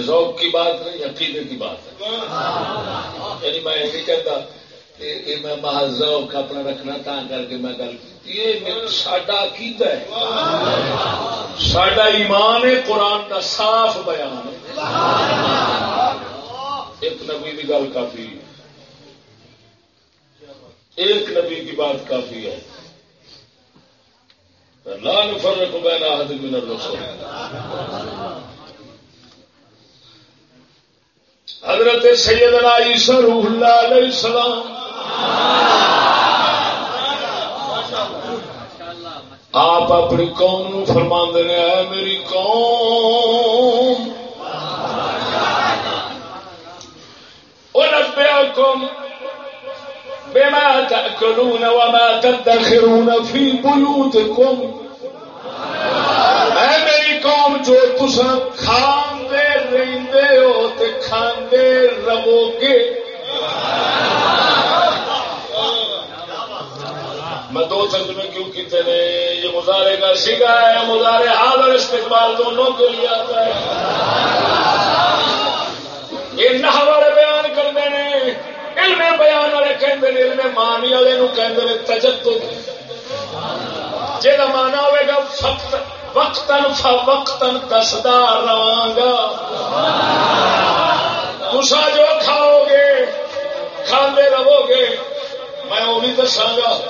ذوق کی بات نہیں عقیدے کی بات ہے یعنی میں یہ نہیں کہتا کہ میں محض ذوق اپنا رکھنا تا کر کے میں گل یہ ساڈا عقیدہ ہے۔ ساڈا ایمان ہے، قرآن کا صاف بیان ہے۔ ایک نبی کی گل کافی ہے۔ ایک نبی کی بات کافی ہے۔ لال فرق بین احد من الرسول حضرت سیدنا عیسی روح اللہ علیہ السلام آپ اپنی قوم فرما نے ہے میری قوم۔ ونبئكم بما تأكلون وما تدخرون في بيوتكم اے میری قوم، جو تسا کھاندے رہندے ہو تے کھاندے رہو گے میں دو ترجمے کیوں کیتے نے یہ مظاہرے کا سیگا ہے مظاہرے حال اور استقبال دونوں کے لیے آتا ہے۔ یہ نہ بیان کرتے ہیں۔ علم بیان والے کہتے ہیں، علم مانی والے کہتے ہیں، تجدد۔ جہاں مانا ہوئے گا، فقط وقتاً فوقتاً دسدا رہا تسا جو کھاؤ گے کھانے رہو گے۔ میں وہ بھی دساگا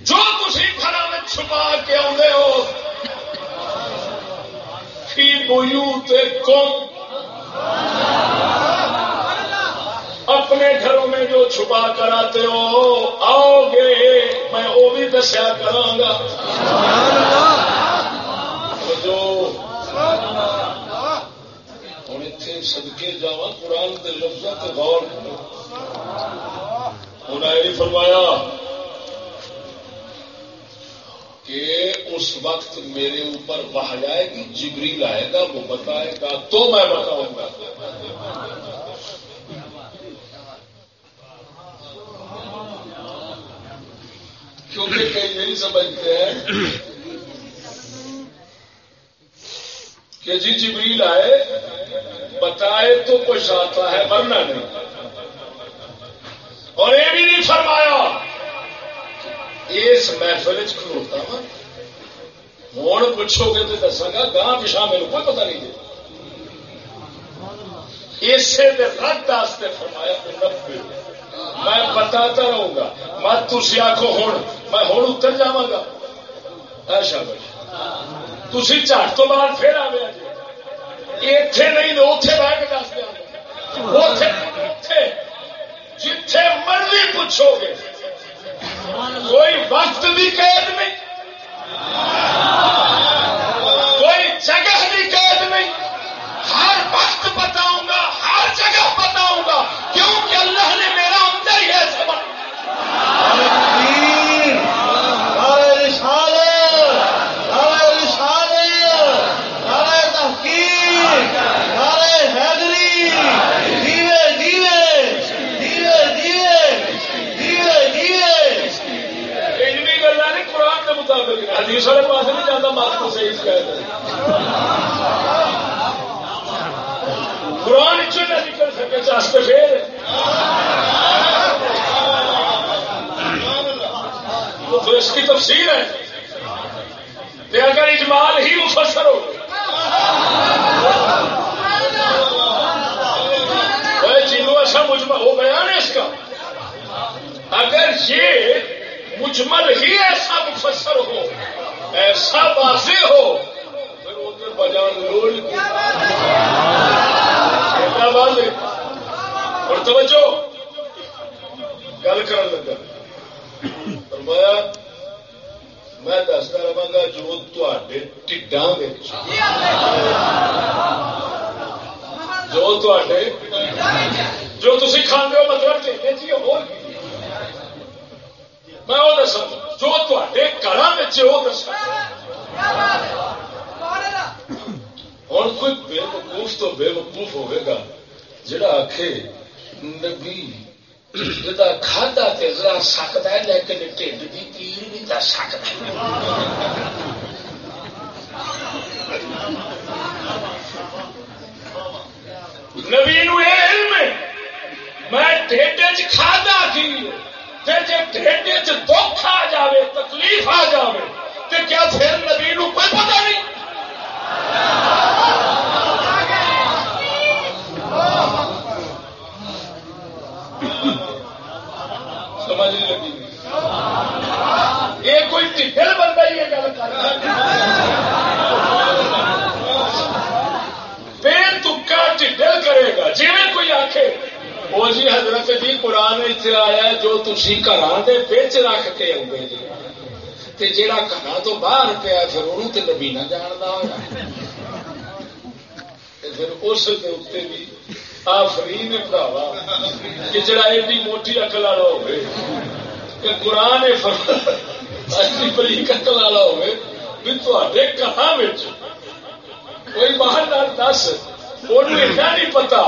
جو تھی گھر میں چھپا کے آدھے ہو۔ فی بویو تے کم اپنے گھروں میں جو چھپا کر آتے ہو، آؤ گے۔ میں وہ بھی دسیا کرا جو ہوں اتنے سدکے جا قرآن کے لفظوں غور کرو۔ انہیں فرمایا کہ اس وقت میرے اوپر وہ جائے گی، جبریل آئے گا، وہ بتائے گا، تو میں بتاؤں گا۔ کیونکہ کئی نہیں سمجھتے ہیں کہ جی جبریل آئے، بتائے تو کچھ آتا ہے، ورنہ نہیں۔ اور یہ بھی نہیں فرمایا اس محفل کھلوتا ہاں۔ وا ہوں پوچھو گے تو دساگا گاہ پچھا میرے کوئی پتا نہیں دے اسے رد واسطے فرمایا میں بتاتا رہوں گا۔ میں تھی آخو ہوں میں ہوں اتر جا گا۔ ایسا تھی جٹ تو بعد پھر آ گیا اتے نہیں تو اتے بہ کے دس دیا جتھے مرضی پوچھو گے کوئی وقت بھی قید نہیں کوئی جگہ بھی قید نہیں ہر وقت بتاؤں گا ہر جگہ بتاؤں گا کیونکہ اللہ نے میرا اندر ہی ایسے حدیث والے پاس نہیں جاتا مات کو صحیح کہہ قرآن چ نہ نکل سکے چاہتے پھر تو اس کی تفصیل ہے کہ اگر اجمال ہی مفسر ہو چینو ایسا مجمل ہو گیا نا اس کا۔ اگر یہ مجمل ہی ایسا مفسر ہو ایسا واضح ہو۔ پھر ادھر بجان لوڑ اور توجہ۔ گل کر لگا۔ فرمایا، میں دستا رہا گا جو تے ٹھڈاں جو تے جو تھی کھانے ہو مطلب چاہیے ہو میں وہ دسا جو تے گھر وہ دسا ہوں کوئی بے وقوف تو بے وقوف ہوئے گا جڑا آخ نبی کھادا ذرا سکتا ہے، لیکن ٹھنڈ کی پیڑ نہیں کر سکتا نبی علم میں ٹھنڈ کھادا کی جی ٹھنڈ چ دکھ آ جائے تکلیف آ جائے تو کیا پھر نبی نو کوئی پتا نہیں سمجھ نہیں لگی یہ کوئی ٹھل بندہ ہی گل کر بے تکا ٹھل کرے گا جی کوئی آخ وہ جی حضرت جی قرآن اتنے آیا جو تھی گھر کے بچ رکھ کے آؤ جی جا گھر تو باہر پیا پھر وہ نبی نہ جانتا ہوا پھر اس کے اتنے بھی آفری نے پڑھاوا کہ جڑا ایڈی موٹی اکل والا ہوئے کہ قرآن ایڈی بریک اکل والا ہوئے بھی تے کہاں کوئی باہر دس انہیں نہیں پتا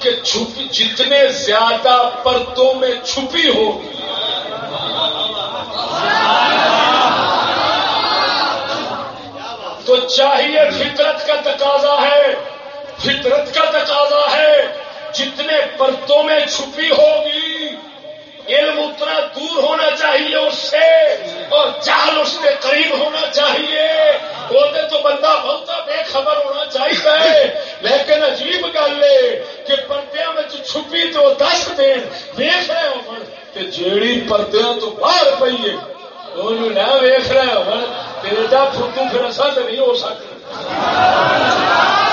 کہ چھپ جتنے زیادہ پرتوں میں چھپی ہوگی تو چاہیے فطرت کا تقاضا ہے۔ فطرت کا تقاضا ہے۔ جتنے پرتوں میں چھپی ہوگی، علم اتنا دور ہونا چاہیے اس سے اور جال اس کے قریب ہونا چاہیے۔ کھولنے تو بندہ بہت بے خبر ہونا چاہیے۔ لیکن عجیب گل ہے کہ پردیا میں چھپی تو دس دین ویخ رہے ہو جیڑی پردیا تو باہر پی ہے نہ ویخ رہے ہو تیرا فوٹو پھر اصل نہیں ہو سکتا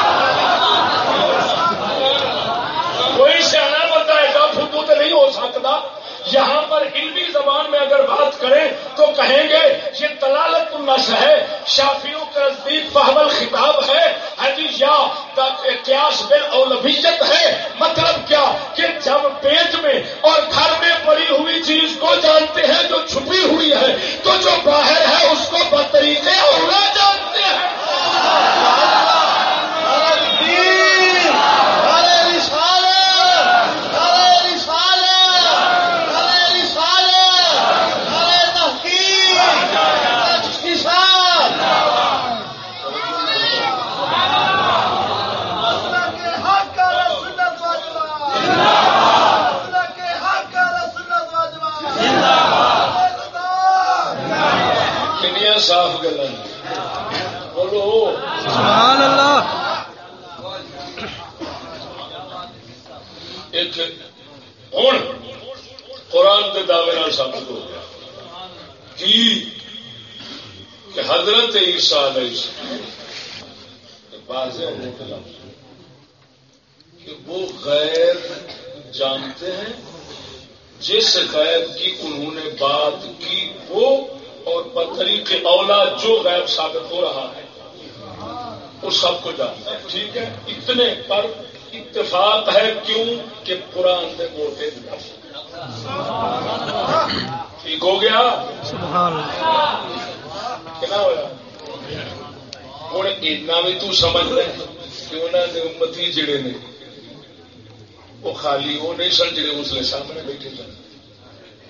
یہاں پر علمی زبان میں اگر بات کریں تو کہیں گے، یہ تلالت النس ہے، شافیوں کا نزدیک فہم خطاب ہے حدیث یا قیاس اولبیت ہے۔ مطلب کیا؟ کہ جب پیٹ میں اور گھر میں پڑی ہوئی چیز کو جانتے ہیں، جو چھپی ہوئی ہے، تو جو باہر ہے، اس کو بطریقے اولا جانتے ہیں۔ صاف گلا بولو۔ سبحان اللہ۔ ہوں قرآن کے دعوے ثابت ہو گیا۔ کی کہ حضرت عیسیٰ علیہ السلام۔ کہ وہ غیر جانتے ہیں جس غیر کی انہوں نے بات کی وہ اور بطریق اولاد جو غیر ثابت ہو رہا ہے، وہ سب کو جانتا ہے۔ ٹھیک ہے؟ اتنے پر اتفاق ہے کیوں کہ قرآن میں موٹے ٹھیک ہو گیا؟ سبحان کیا ہوا؟ ہوں، اتنا بھی تو سمجھ لے کہ انہوں نے امتی جڑے نے، وہ خالی وہ نہیں سن، جڑے اس سامنے بیٹھے سن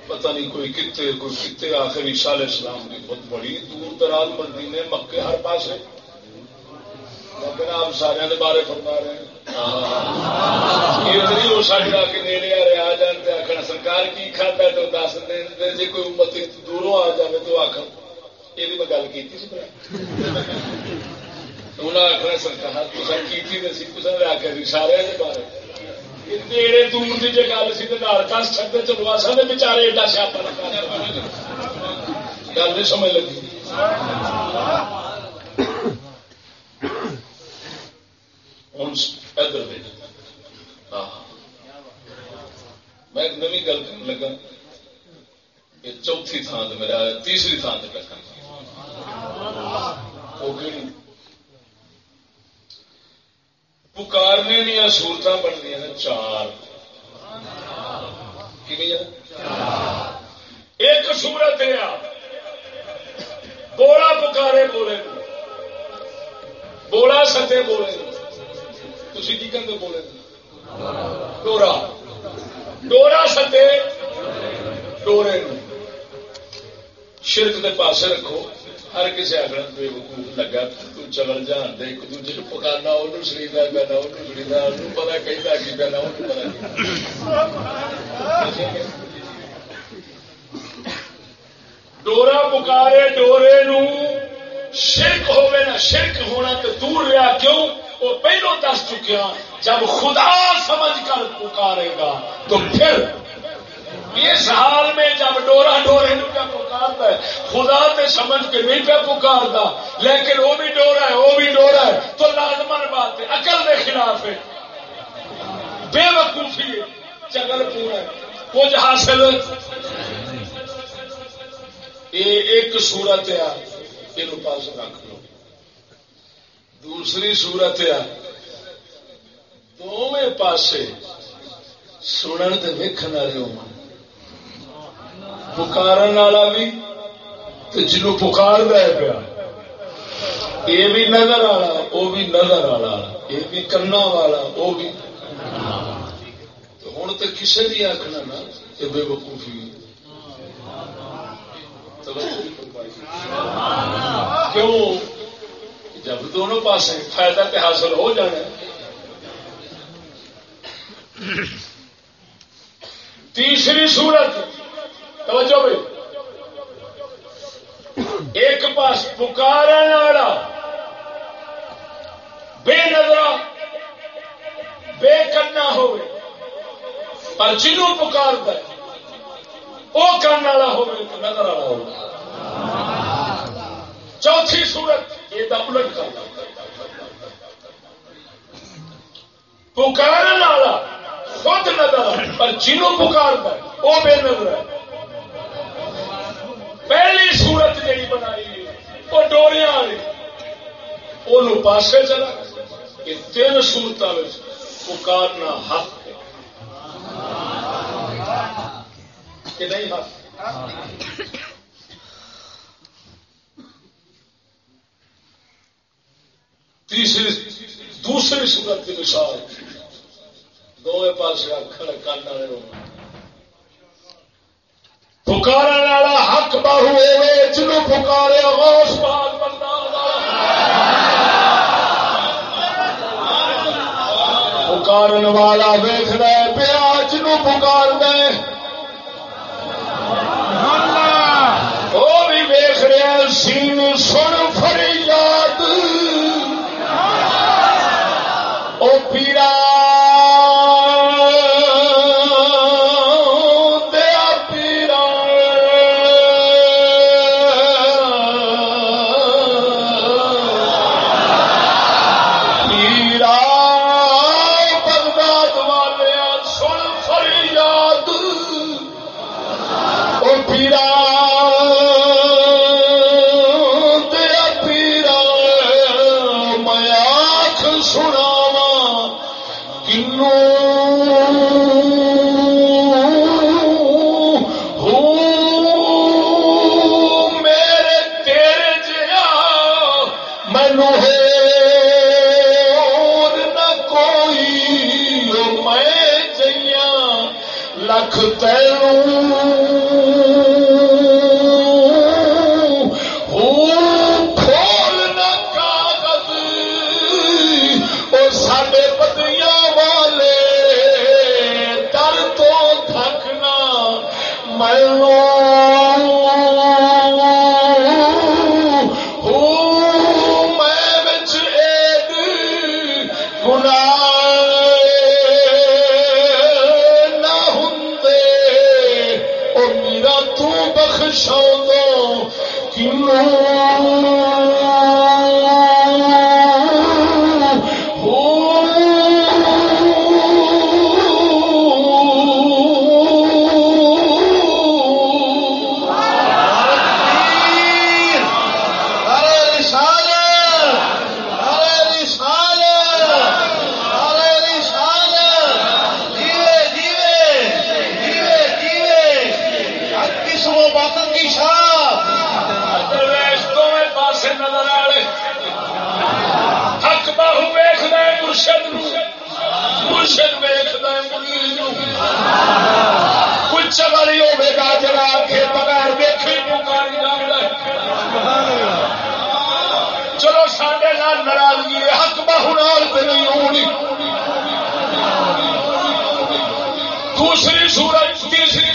پتہ نہیں کوئی کتے کوئی کتے آخر عیسا علیہ السلام کی بہت بڑی دور دراز بندی نے مکے ہر پاس ہے لیکن آپ سارے بارے فرما رہے ہیں۔ یہ وہ ساڈ آ کے نیڑے آ رہے آ جان آخر سرکار کی کھاتا ہے تو دس دن جی کوئی امت دوروں آ جائے تو آخر یہ میں گل کی انہیں آخر سرکار کی آخر سارے بارے۔ دور جی گل سی چلو بچارے ایڈا سیاپا گل نہیں سمجھ لگی ادھر میں ایک گل کر لگا یہ چوتھی تھان میرا تیسری تھان سے لگا پکارنے دیا سہولت بنتی ہیں چار۔ ایک سورت ہے بولا پکارے بولے بولا ستے بولے تھی کی کہتے بولے ڈورا ڈورا ستے ڈورے شرک کے پاسے رکھو۔ ہر کسی آخر بے وقوف لگا تو چلن جان دے ایک دوجے کو پکانا وہ سریدا کرنا وہ سریدا پتا کہتا کی کرنا وہ پتا ڈورا پکارے، ڈورے نو شرک ہوئے نا شرک ہونا تو دور رہا۔ کیوں؟ وہ پہلو دس چکیا جب خدا سمجھ کر پکارے گا تو پھر اس حال میں جب ڈورا ڈورے کیا پکارتا ہے، خدا تے سمجھ کے نہیں پہ پکارتا، لیکن وہ بھی ڈورا ہے، وہ بھی ڈورا ہے، تو لازمن بات ہے اکل کے خلاف ہے۔ بے وقوفی ہے چگل پورا ہے۔ کچھ حاصل یہ ایک صورت ہے یہ پاس رکھ لو۔ دوسری صورت ہے دونوں پاسے سنن ویکن والے ہو پکار والا بھی جنو پکار دیا پیا یہ بھی نظر والا وہ بھی نظر والا یہ بھی کرنا والا وہ بھی ہوں تو کسی بھی آخنا نا کہ بے وقوفی کیوں جب دونوں پاس فائدہ تے حاصل ہو جانا تیسری صورت توجہ بھائی۔ ایک پاس پکار والا بے نظر بے کرنا ہو پر جنوں پکار وہ کرنے والا ہو نظر والا ہو چوتھی صورت، یہ الٹ کرنا پکار والا خود نظر، پر جنوں پکار وہ بے نظر ہے پہلی سورت جی بنائی وہ ڈوریا والی۔ وہ پاسے چلا یہ تین سورتوں پکارنا حق کہ نہیں حق؟ تیسری، دوسری سورت کی مثال۔ دونوں پاس اکھڑ والے والا ہوئے جنوں پکارے غوث پاک بندہ پکارن والا ویخ پیا جنوں پکار دے وہ بھی ویخ رہا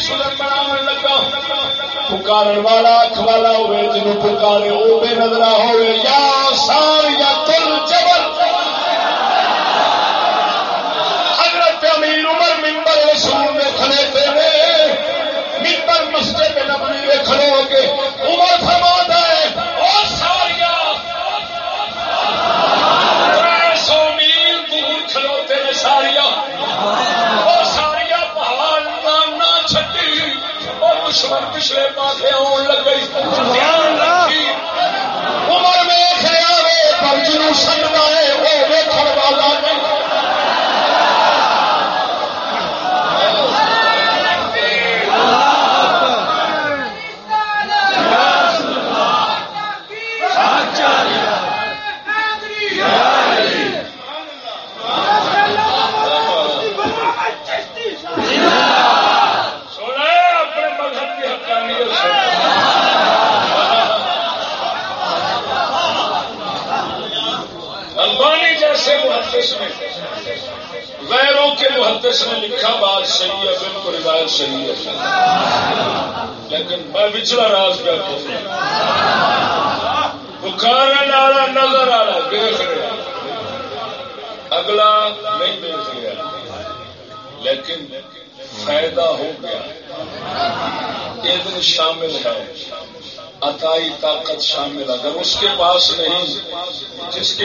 سدر بناو لگا۔ پکارن والا اکھ والا ہوے جنوں پکارے او بے نظرا ہوے یا سار یا کل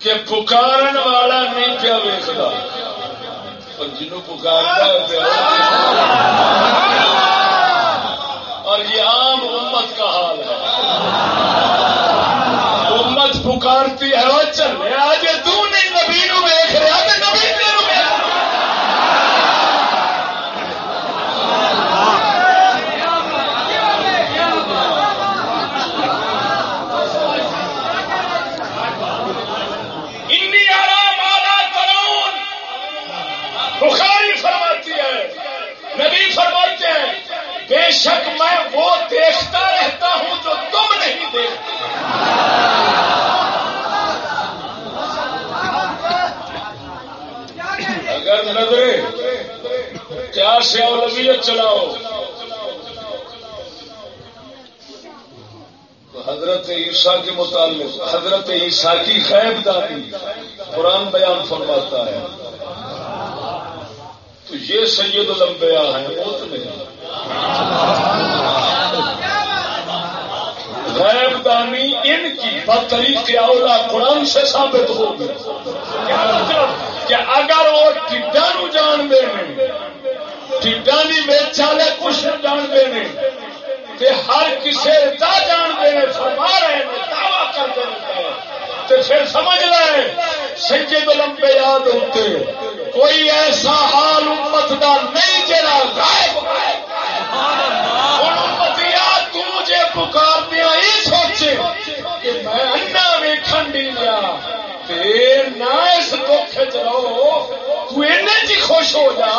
کہ پکارن والا نہیں پیا ویکتا جنہوں پکارتا اور یہ عام امت کا حال ہے۔ امت پکارتی ہے وہ سے اولویت چلاؤ۔ تو حضرت عیسیٰ کے متعلق، حضرت عیسیٰ کی خیب دادی قرآن بیان فرماتا ہے۔ تو یہ سید الانبیاء ہیں وہ نہیں۔ غیب دانی ان کی بطری کے اولا قرآن سے ثابت ہوگی۔ مطلب؟ کہ اگر وہ ٹڈا نو جان دے ٹڈا نہیں بیچا لے کچھ جان دے تے ہر کسی دا جان دے فرما رہے ہیں دعوی کر دے پھر سمجھ لے سید لمبے یاد ہوتے، کوئی ایسا حال امت کا نہیں جڑا غائب تجھے پکار دیا یہ سوچے کہ میں انا ویکن ڈی لیا نہ اس دکھ چلو چ خوش ہو جا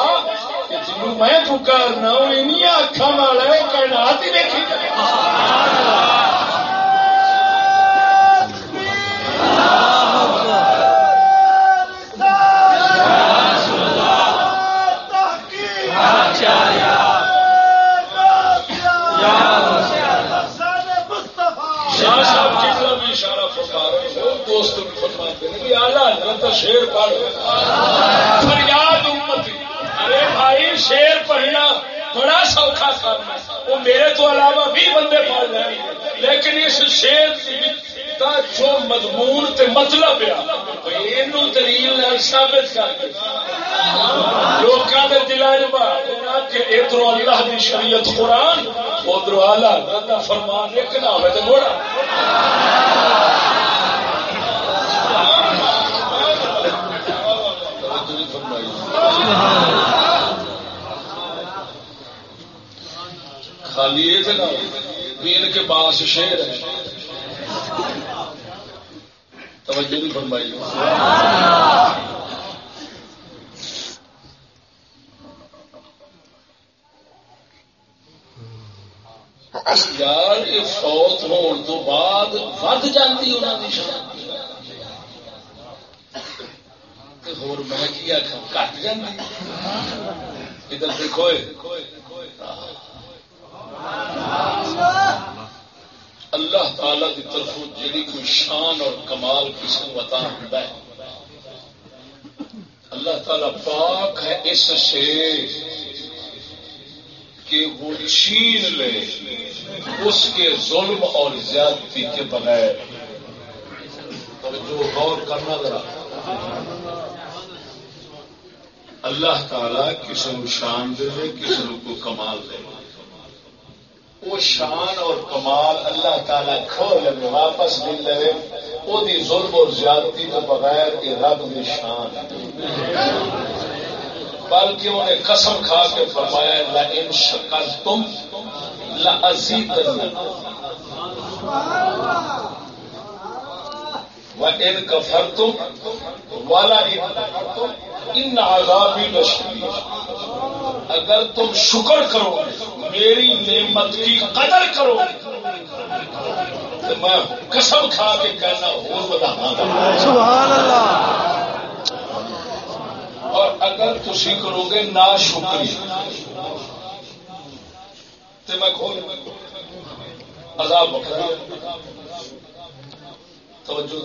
جنوب میں پکارنا وہ انہیں والا کائنات ہی دیکھی دوست فرماتے ہیں کہ اعلیٰ حضرت شیر پڑھ شیر پڑھنا بڑا جائے سامنے وہ میرے تو علاوہ بھی بندے پڑھ رہے ہیں۔ لیکن اس شیر کا جو مضمون تے مطلب ہے یہ دلیل ثابت کر کے۔ لوگوں کے دلان کہ ادھر اللہ کی شریعت قرآن ادھر آلہ فرمان ایک نہ ہوئے تو موڑا خالی یہ تھے نا کے پاس شیر ہے۔ توجہ نہیں فرمائی۔ یار، یہ فوت ہون تو بعد ود جاتی انہوں کی ہور میں کیا کٹ جاتی ادھر دیکھو اللہ تعالی کی طرف جیڑی کوئی شان اور کمال کسی کو عطا ہوتا ہے۔ اللہ تعالی پاک ہے اس سے کہ وہ چھین لے اس کے ظلم اور زیادتی کے بغیر۔ اور جو غور کرنا ذرا۔ اللہ تعالی کسی کو شان دے کسی کو کمال دے وہ شان اور کمال اللہ تعالی کھو لے واپس مل لے وہ ظلم اور زیادتی کے بغیر یہ رب کی شان بلکہ انہیں قسم کھا کے فرمایا لا ان شکر تم لزی ان کفر تم والا ان آزادی لشکری اگر تم شکر کرو میری نعمت کی قدر کرو تو میں قسم کھا کے کہنا ہو سبحان اللہ اور اگر تھی کرو گے نا شکری تو میں کھول عذاب بکرا توجہ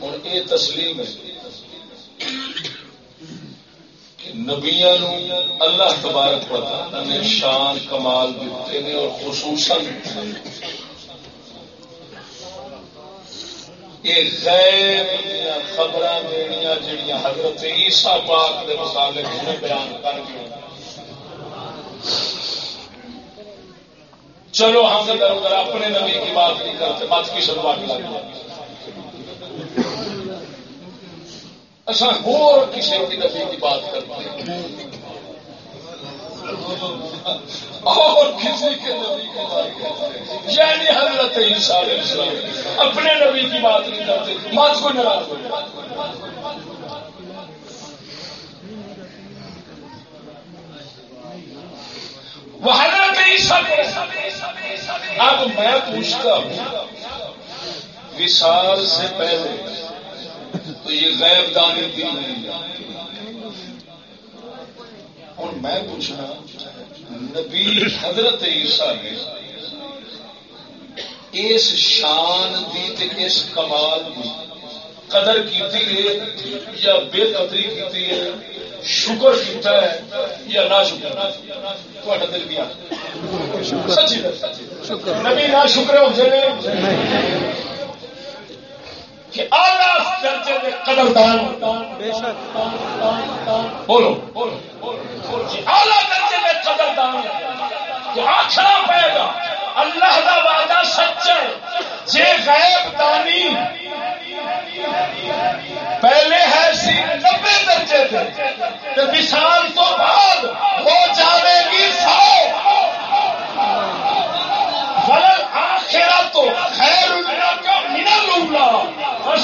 ہوں یہ تسلیم ہے نبیا اللہ تبارک پتا نے شان کمال دیتے ہیں اور خصوصاً یہ غیر خبر دنیا جہیا حضرت عیسا پاک کے مسالے بیان کر کے چلو، ہم ادھر اپنے نبی کی بات نہیں کرتے مت کی شروعات اچھا اور کسی کی نبی کی بات کرتے اور کسی کے نبی کی بات کرتے یعنی حضرت علیہ السلام اپنے نبی کی بات نہیں کرتے مت کو ناراض ہو وہ حضرت عیسیٰ اب میں پوچھتا ہوں وشال سے پہلے تو یہ غیب دانی کی نہیں اور میں پوچھنا، نبی حضرت عیسیٰ نے اس شان دی تے اس کمال دی قدر کیتی ہے یا بے قدری کیتی ہے؟ شکر کیتا ہے یا نہ شکر دل کیا سچی نبی نہ شکر ہوتے ہیں کہ آلہ درجے میں قدردان۔ بولو۔ آلہ درجے میں قدردان۔ تو آخر پائے گا اللہ کا وعدہ سچا جے غیب دانی۔ پہلے ہے سی نبے درجے تھے مثال تو بعد وہ جانے گی سو۔ فلن آخرا تو خیر اللہ کا منل اللہ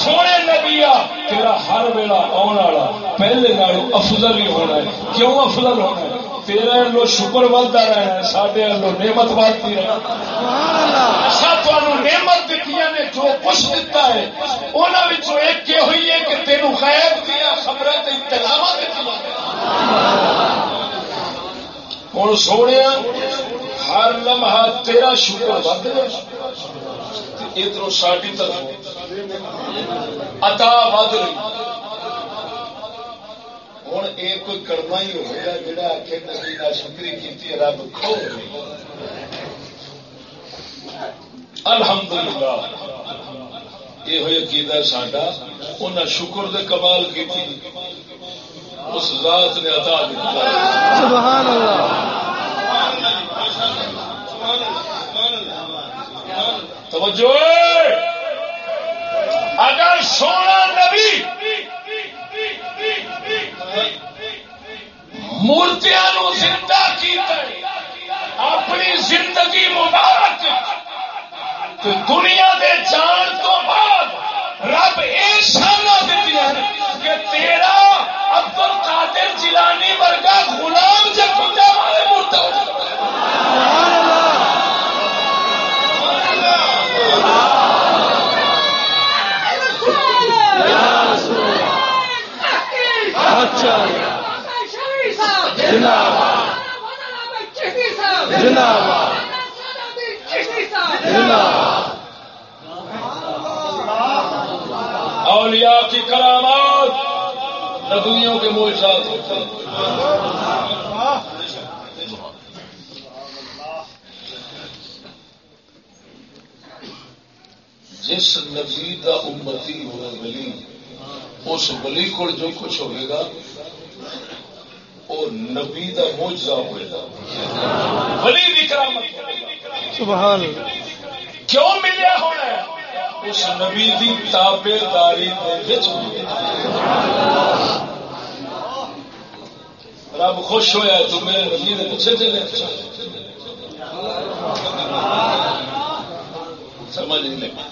سونے نبیا تیرا ہر ویلا آنے والا۔ پہلے افضل ہی ہونا ہے۔ کیوں افضل ہونا ہے؟ تیرا لو شکر بنتا رہنا ہے سڈے لو نعمت بنتی رہنا اچھا، نعمت دیتی نے جو کچھ دتا ہے انہوں ایک یہ ہوئی ہے کہ تینوں غائب دیا خبر ہوں سونے ہر لمحہ تیرا شکر بند ادھر ساری طرف اتا ود رہی۔ ہوں یہ کوئی کرنا ہی ہوگا جا کے نبی کا شکری کی رب کھو الحمدللہ یہ ہوئی عقیدہ ساڈا انہیں شکر دے کمال کی اس ذات نے عطا دیتا سبحان اللہ توجہ اگر سونا نبی مورتوں زندہ کی اپنی زندگی مبارک۔ تو دنیا دے جان تو بعد رب یہ شانہ دیتی کہ تیرا ابدل قادر جیلانی ورگا غلام جب کنڈا والے مورتا ہو۔ اچھا جناب اولیاء کی کرامات نبیوں کے موجات ہوتے ہیں۔ جس نبی کا امتی ہو ولی اس ولی کو جو کچھ ہوئے گا وہ نبی کا موجہ ہوئے گا۔ ولی بھی کرامت ہوئے گا۔ سبحان۔ اللہ کیوں ملیا ہونا ہے؟ اس نبی کی تابے داری رب خوش ہوا تو میرے نبی نے پیچھے چلے سمجھ نہیں لگا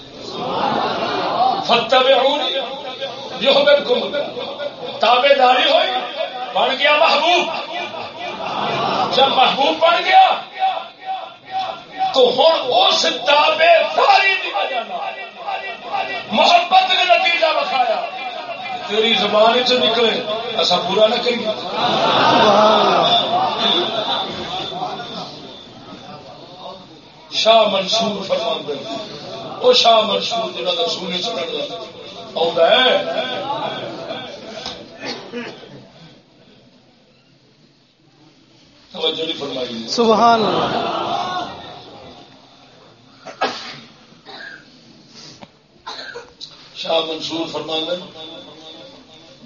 فتح جو بالکل تابے داری ہوئی، بن گیا محبوب۔ جب محبوب بن گیا، تو ہوں اس تابے داری کی وجہ محبت نے نتیجہ بکھایا تیری زبان چ نکلے ایسا پورا نہ کریے۔ شاہ منصور فرما وہ شاہ منصور جنہ کا سونے چڑھن ہے فرمائی۔ سبحان اللہ شاہ منصور فرمان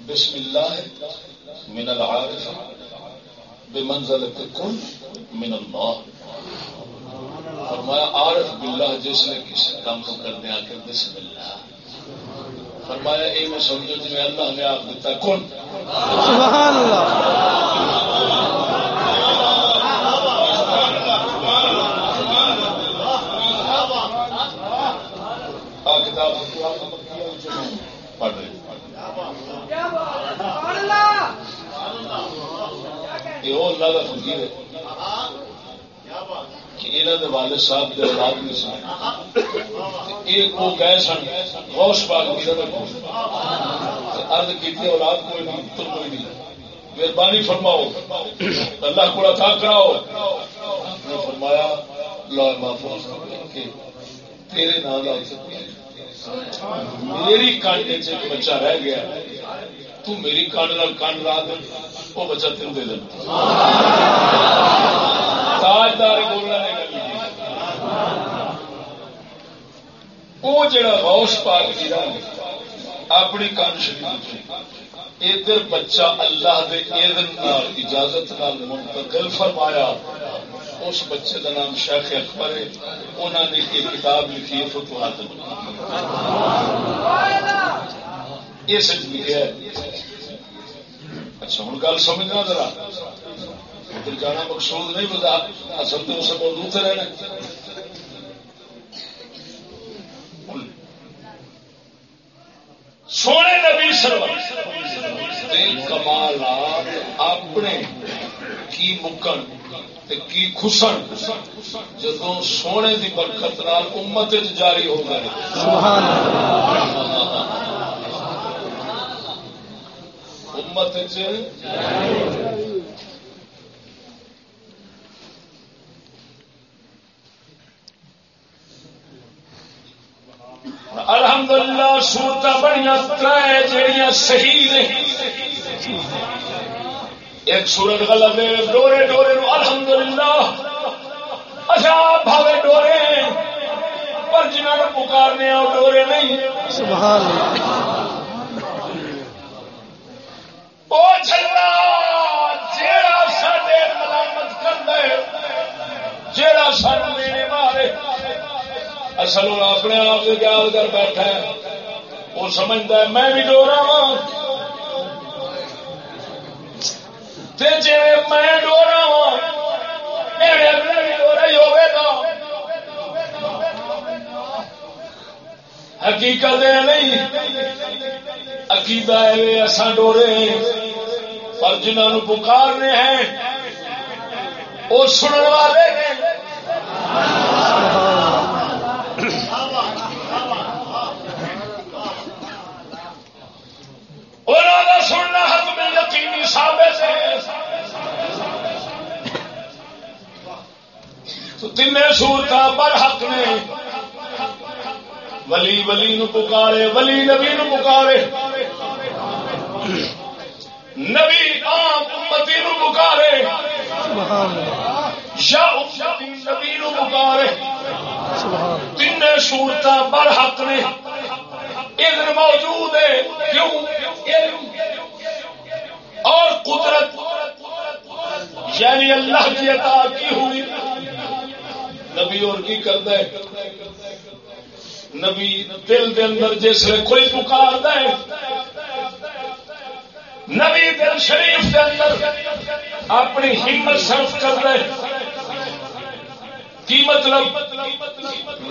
بسم اللہ من العارف بمنزلت کن من اللہ فرمایا عارف باللہ جس نے کسی کام کو کرنے آ کر بسم اللہ۔ فرمایا اے میں سمجھو جی میں اللہ نے آپ دیتا کن سبحان اللہ۔ پڑھ رہے یہ اللہ کا فقیر ہے۔ یہاں کے والد صاحب کے اولاد سن۔ وہ گئے سن، غوث پاک کی اولاد کوئی نہیں کوئی نہیں۔ مہربانی فرماؤ، اللہ کو عطا کراؤ۔ نے فرمایا، لا محفوظ کہ تیرے نام میری کانڈ بچہ رہ گیا تو میری کانڈ نال کان لا دے، وہ بچہ تین دے دینا تاجدار بولنا نہیں وہ جڑا غوث پاک جی اپنی کان شریف ادھر بچہ اللہ دے اذن نال اجازت نال منتقل فرمایا، اس بچے کا نام شیخ اکبر ہے انہوں نے ایک کتاب لکھی ہے، فتوحات اس لکھا ہے۔ اچھا ہوں گل سمجھنا ذرا۔ ادھر جانا مقصود نہیں بتا اصل تو اسے موجود رہنا۔ سونے نبی سرور۔ کمالات اپنے کی مکن کی خسن جدو سونے دی برکت نال امت جاری ہو گئے۔ سبحان اللہ امت الحمد للہ سورت بڑی تر جہیا صحیح نہیں ایک سورت غلط ہے ڈورے ڈورے نو الحمدللہ۔ اچھا بھاوے ڈورے پر جنہوں نے پکارنے آؤ ڈورے نہیں۔ سبحان اللہ۔ او جھلا جیڑا ساڈے ملامت کردا ہے، جیڑا سانو مارے۔ اصل وہ اپنے آپ سے یاد کر بیٹھا ہے۔ وہ سمجھتا ہے، میں بھی ڈورا ہوں۔ جی میں ڈورا ہوں، میرے اگلے بھی ڈورا ہی ہوئے حقیقت یہ نہیں، عقیدہ ہے اصا ڈورے۔ پر جنہوں پکارنے ہیں، وہ سننے والے ہیں۔ انہوں نے سننا حق میں یقینی ثابت ہے۔ تین سورت پر حق نے۔ ولی ولی نو پکارے، ولی نبی نو پکارے۔ نبی عام امتی نو پکارے۔ یا امتی نبی نو پکارے۔ تین سورت پر حق نے۔ ادھر موجود ہے کیوں علم اور قدرت یعنی اللہ کی عطا کی ہوئی نبی اور کی کرتا ہے۔ نبی دل دے اندر جس نے کوئی پکار ہے۔ نبی دل شریف دے اندر اپنی ہمت صرف کر رہے کی مطلب؟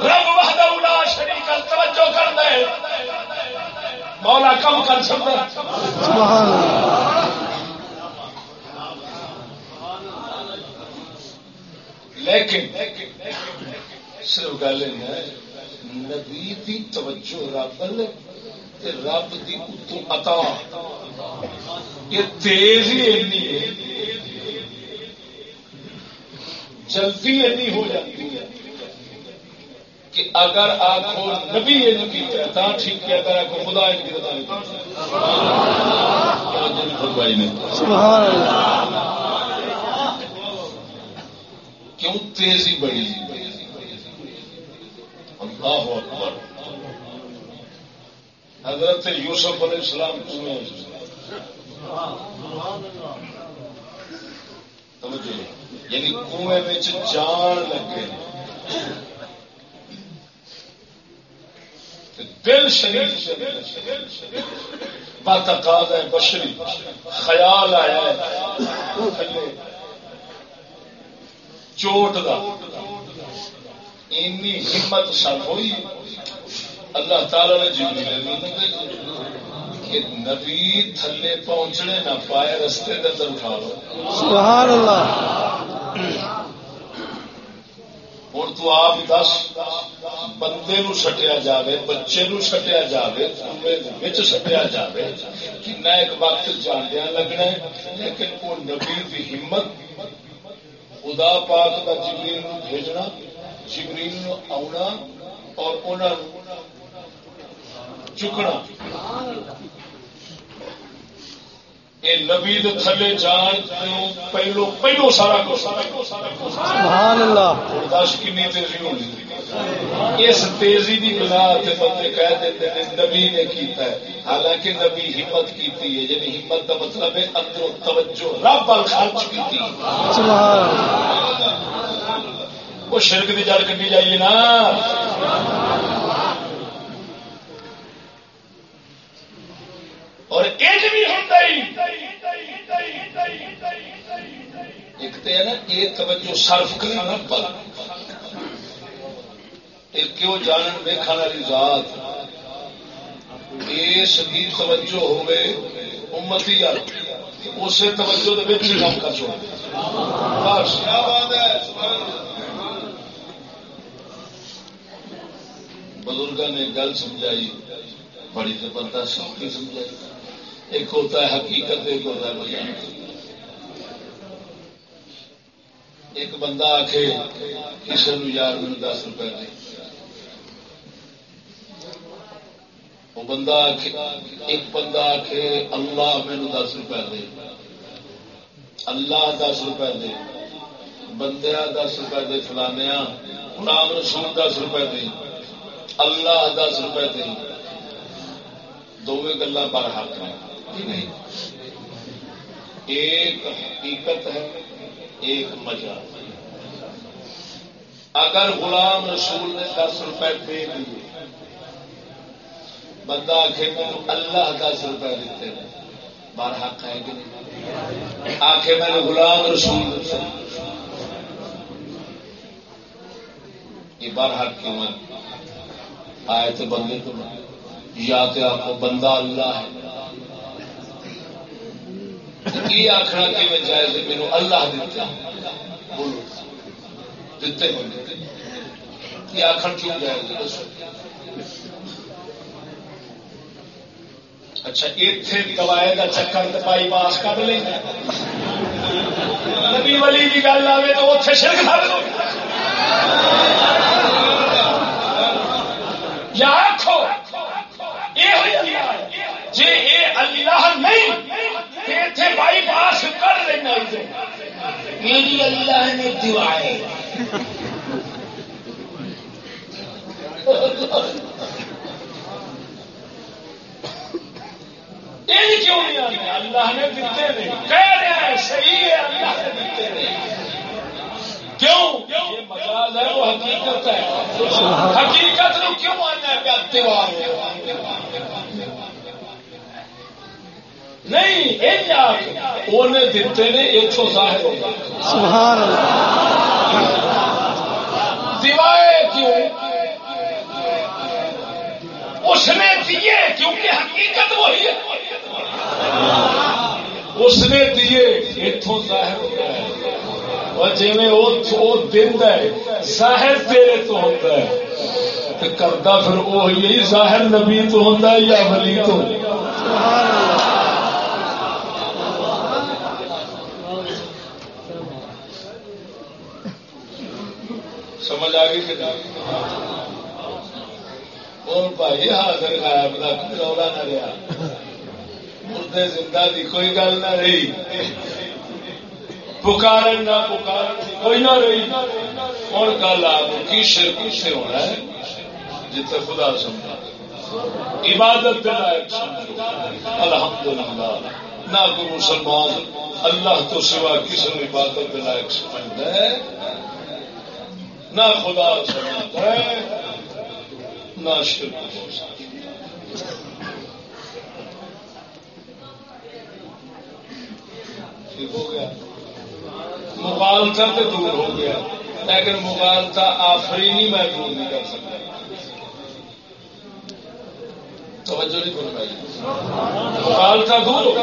رب وحدہ لا شریک توجہ مولا کم کر سکتا لیکن صرف گل ہے نبی دی توجہ رب رب دی اتو عطا۔ یہ تیز ہی اینی ہے۔ جلدی اینی ہو جاتی۔ ہے کہ اگر آخو نبی یہ کیتا ہے، تا ٹھیک ہے اگر آخو خدا ان کی رضا نہیں سبحان اللہ۔ کیوں تیزی بڑی اللہ اکبر۔ حضرت یوسف علیہ السلام کنویں یعنی کنویں جان لگے۔ دل شریف باتقاد ہے بشری، خیال آیا تھلے۔ چوٹ دا۔ اینی ہمت سب ہوئی۔ اللہ تعالی نے جبریل جی، کہ نبی تھلے پہنچنے نہ پائے، رستے کے اندر اٹھا لو۔ سبحان اللہ۔ ہوں تو آپ دس بندے نو سٹیا جاوے بچے نو سٹیا جاوے بچ سٹیا جاوے کنا ایک وقت جاندیا لگنا ہے لیکن وہ نبی کی ہمت خدا پاک کا جبریل نو بھیجنا جبریل نو آنا اور انہوں چکنا یہ نبی تھلے جان پہلو پہلو سارا کچھ۔ دس کنی تیزی ہونی اس تیزی کی بنا بندے کہہ دیتے ہیں نبی نے کیتا ہے۔ حالانکہ نبی ہمت کیتی ہے یعنی ہمت کا مطلب ہے اندر توجہ رب خرچ کی وہ شرک کی جڑ کٹی جائیے نا۔ اور ایج بھی ہوتا ہی ایک تو ہے نا، یہ توجہ صرف کرنا نا پل ایک کیوں جانن ویکھن والی ذات؟ اس کی توجہ ہوے امتی یار۔ اسے توجہ دے وچ کام کر چھوڑ۔ بس، کیا بات ہے؟ سبحان نے گل سمجھائی، بڑی زبردست سمجھائی۔ ایک ہوتا ہے حقیقت، ایک ہوتا ہے بیان۔ ایک بندہ آخے کسی نے یار مجھے دس روپے دے۔ وہ بندہ آخے ایک بندہ آخے اللہ مینو دس روپے دے۔ اللہ دس روپے دے۔ بندیا دس روپے دے، فلانے غلام رسول دس روپے دے۔ اللہ دس روپے دے۔ دونوں گلا پر حق ہیں ایک حقیقت ہے، ایک مزہ اگر غلام رسول نے دس روپے دے دیے، بندہ آخے میں اللہ دس روپے دیتے ہیں۔ بار حق ہے کہ نہیں۔ آخے میں نے غلام رسول یہ بار حق کیوں ہے؟ آئے تھے بندے تو یا کہ آپ کو بندہ اللہ ہے۔ یہ آخر کہ میں جائز میرے اللہ دیتے بولو۔ دیتے یہ آخر کیوں جائز اچھا اتنے دوائے کا چکر پائی پاس کر لیں۔ نبی ولی کی گل آئے تو اتنے شرک کر یا آخو جی یہ اللہ نہیں۔ بائی پاس کر لینا میری اللہ نے دیوائے کیوں نہیں آنے؟ اللہ نے دیتے نہیں۔ کہہ رہے ہیں صحیح ہے، اللہ نے دیتے نہیں۔ کیوں؟ یہ مجاز ہے، وہ حقیقت ہے۔ حقیقت کیوں آنا ہے؟ تیوہار نہیں انہیں دیتے نے سو ظاہر سبحان اللہ۔ کیوں؟ اس نے دیے کیونکہ حقیقت وہی ہے۔ اس نے دیے اتوں ظاہر ہوتا ہے اور جی وہ دن ہے ظاہر تیرے تو ہوتا ہے۔ کرتا پھر وہ یہی ظاہر نبی تو ہوتا ہے یا ولی تو؟ سمجھ آ گئی کہ اور بھائی حاضر غائب کا رولا نہ رہا۔ مردے زندہ دی کوئی گل نہ رہی۔ پکار نہ پکار کوئی نہ رہی۔ اور گل آپ کی شر پیچھے ہونا ہے جتنے خدا سمجھا۔ عبادت کے لائق الحمد للہ نہ کوئی مسلمان اللہ تو سوا کسی عبادت کے لائق سمجھتا ہے۔ نہ خدا سمجھتا ہے، نہ شرک ہو سکتا ہو گیا۔ مغالتا تو دور ہو گیا، لیکن مغالتا آفرینی میں دور نہیں کر سکتا۔ توجہ نہیں بن پائی مغالتا دور ہو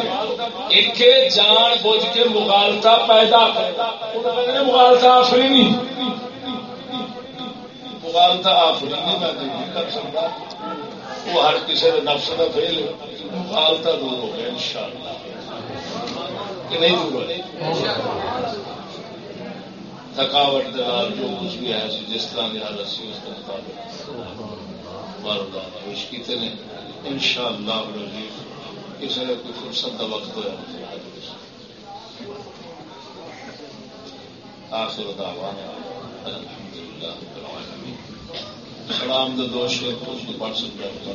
ایک جان بوجھ کے مغالتا پیدا کر مغالتا آفرینی مغالتا آفرینی میں نہیں کر سکتا۔ وہ ہر کسی نے نفس کا فیل مغالتا دور ہو گیا ان شاء اللہ کہ نہیں دور تھکاوٹ دلال جو کچھ بھی ہے جس طرح کی حالت سی، اس کے مطابق۔ واردات پیش کیتے ہیں ان شاء اللہ کسی نے کوئی فرصت کا وقت ہوا آخر دعوانا الحمد للہ سلام دے دوش شیر تو اس کو پڑھ سکتا ہے۔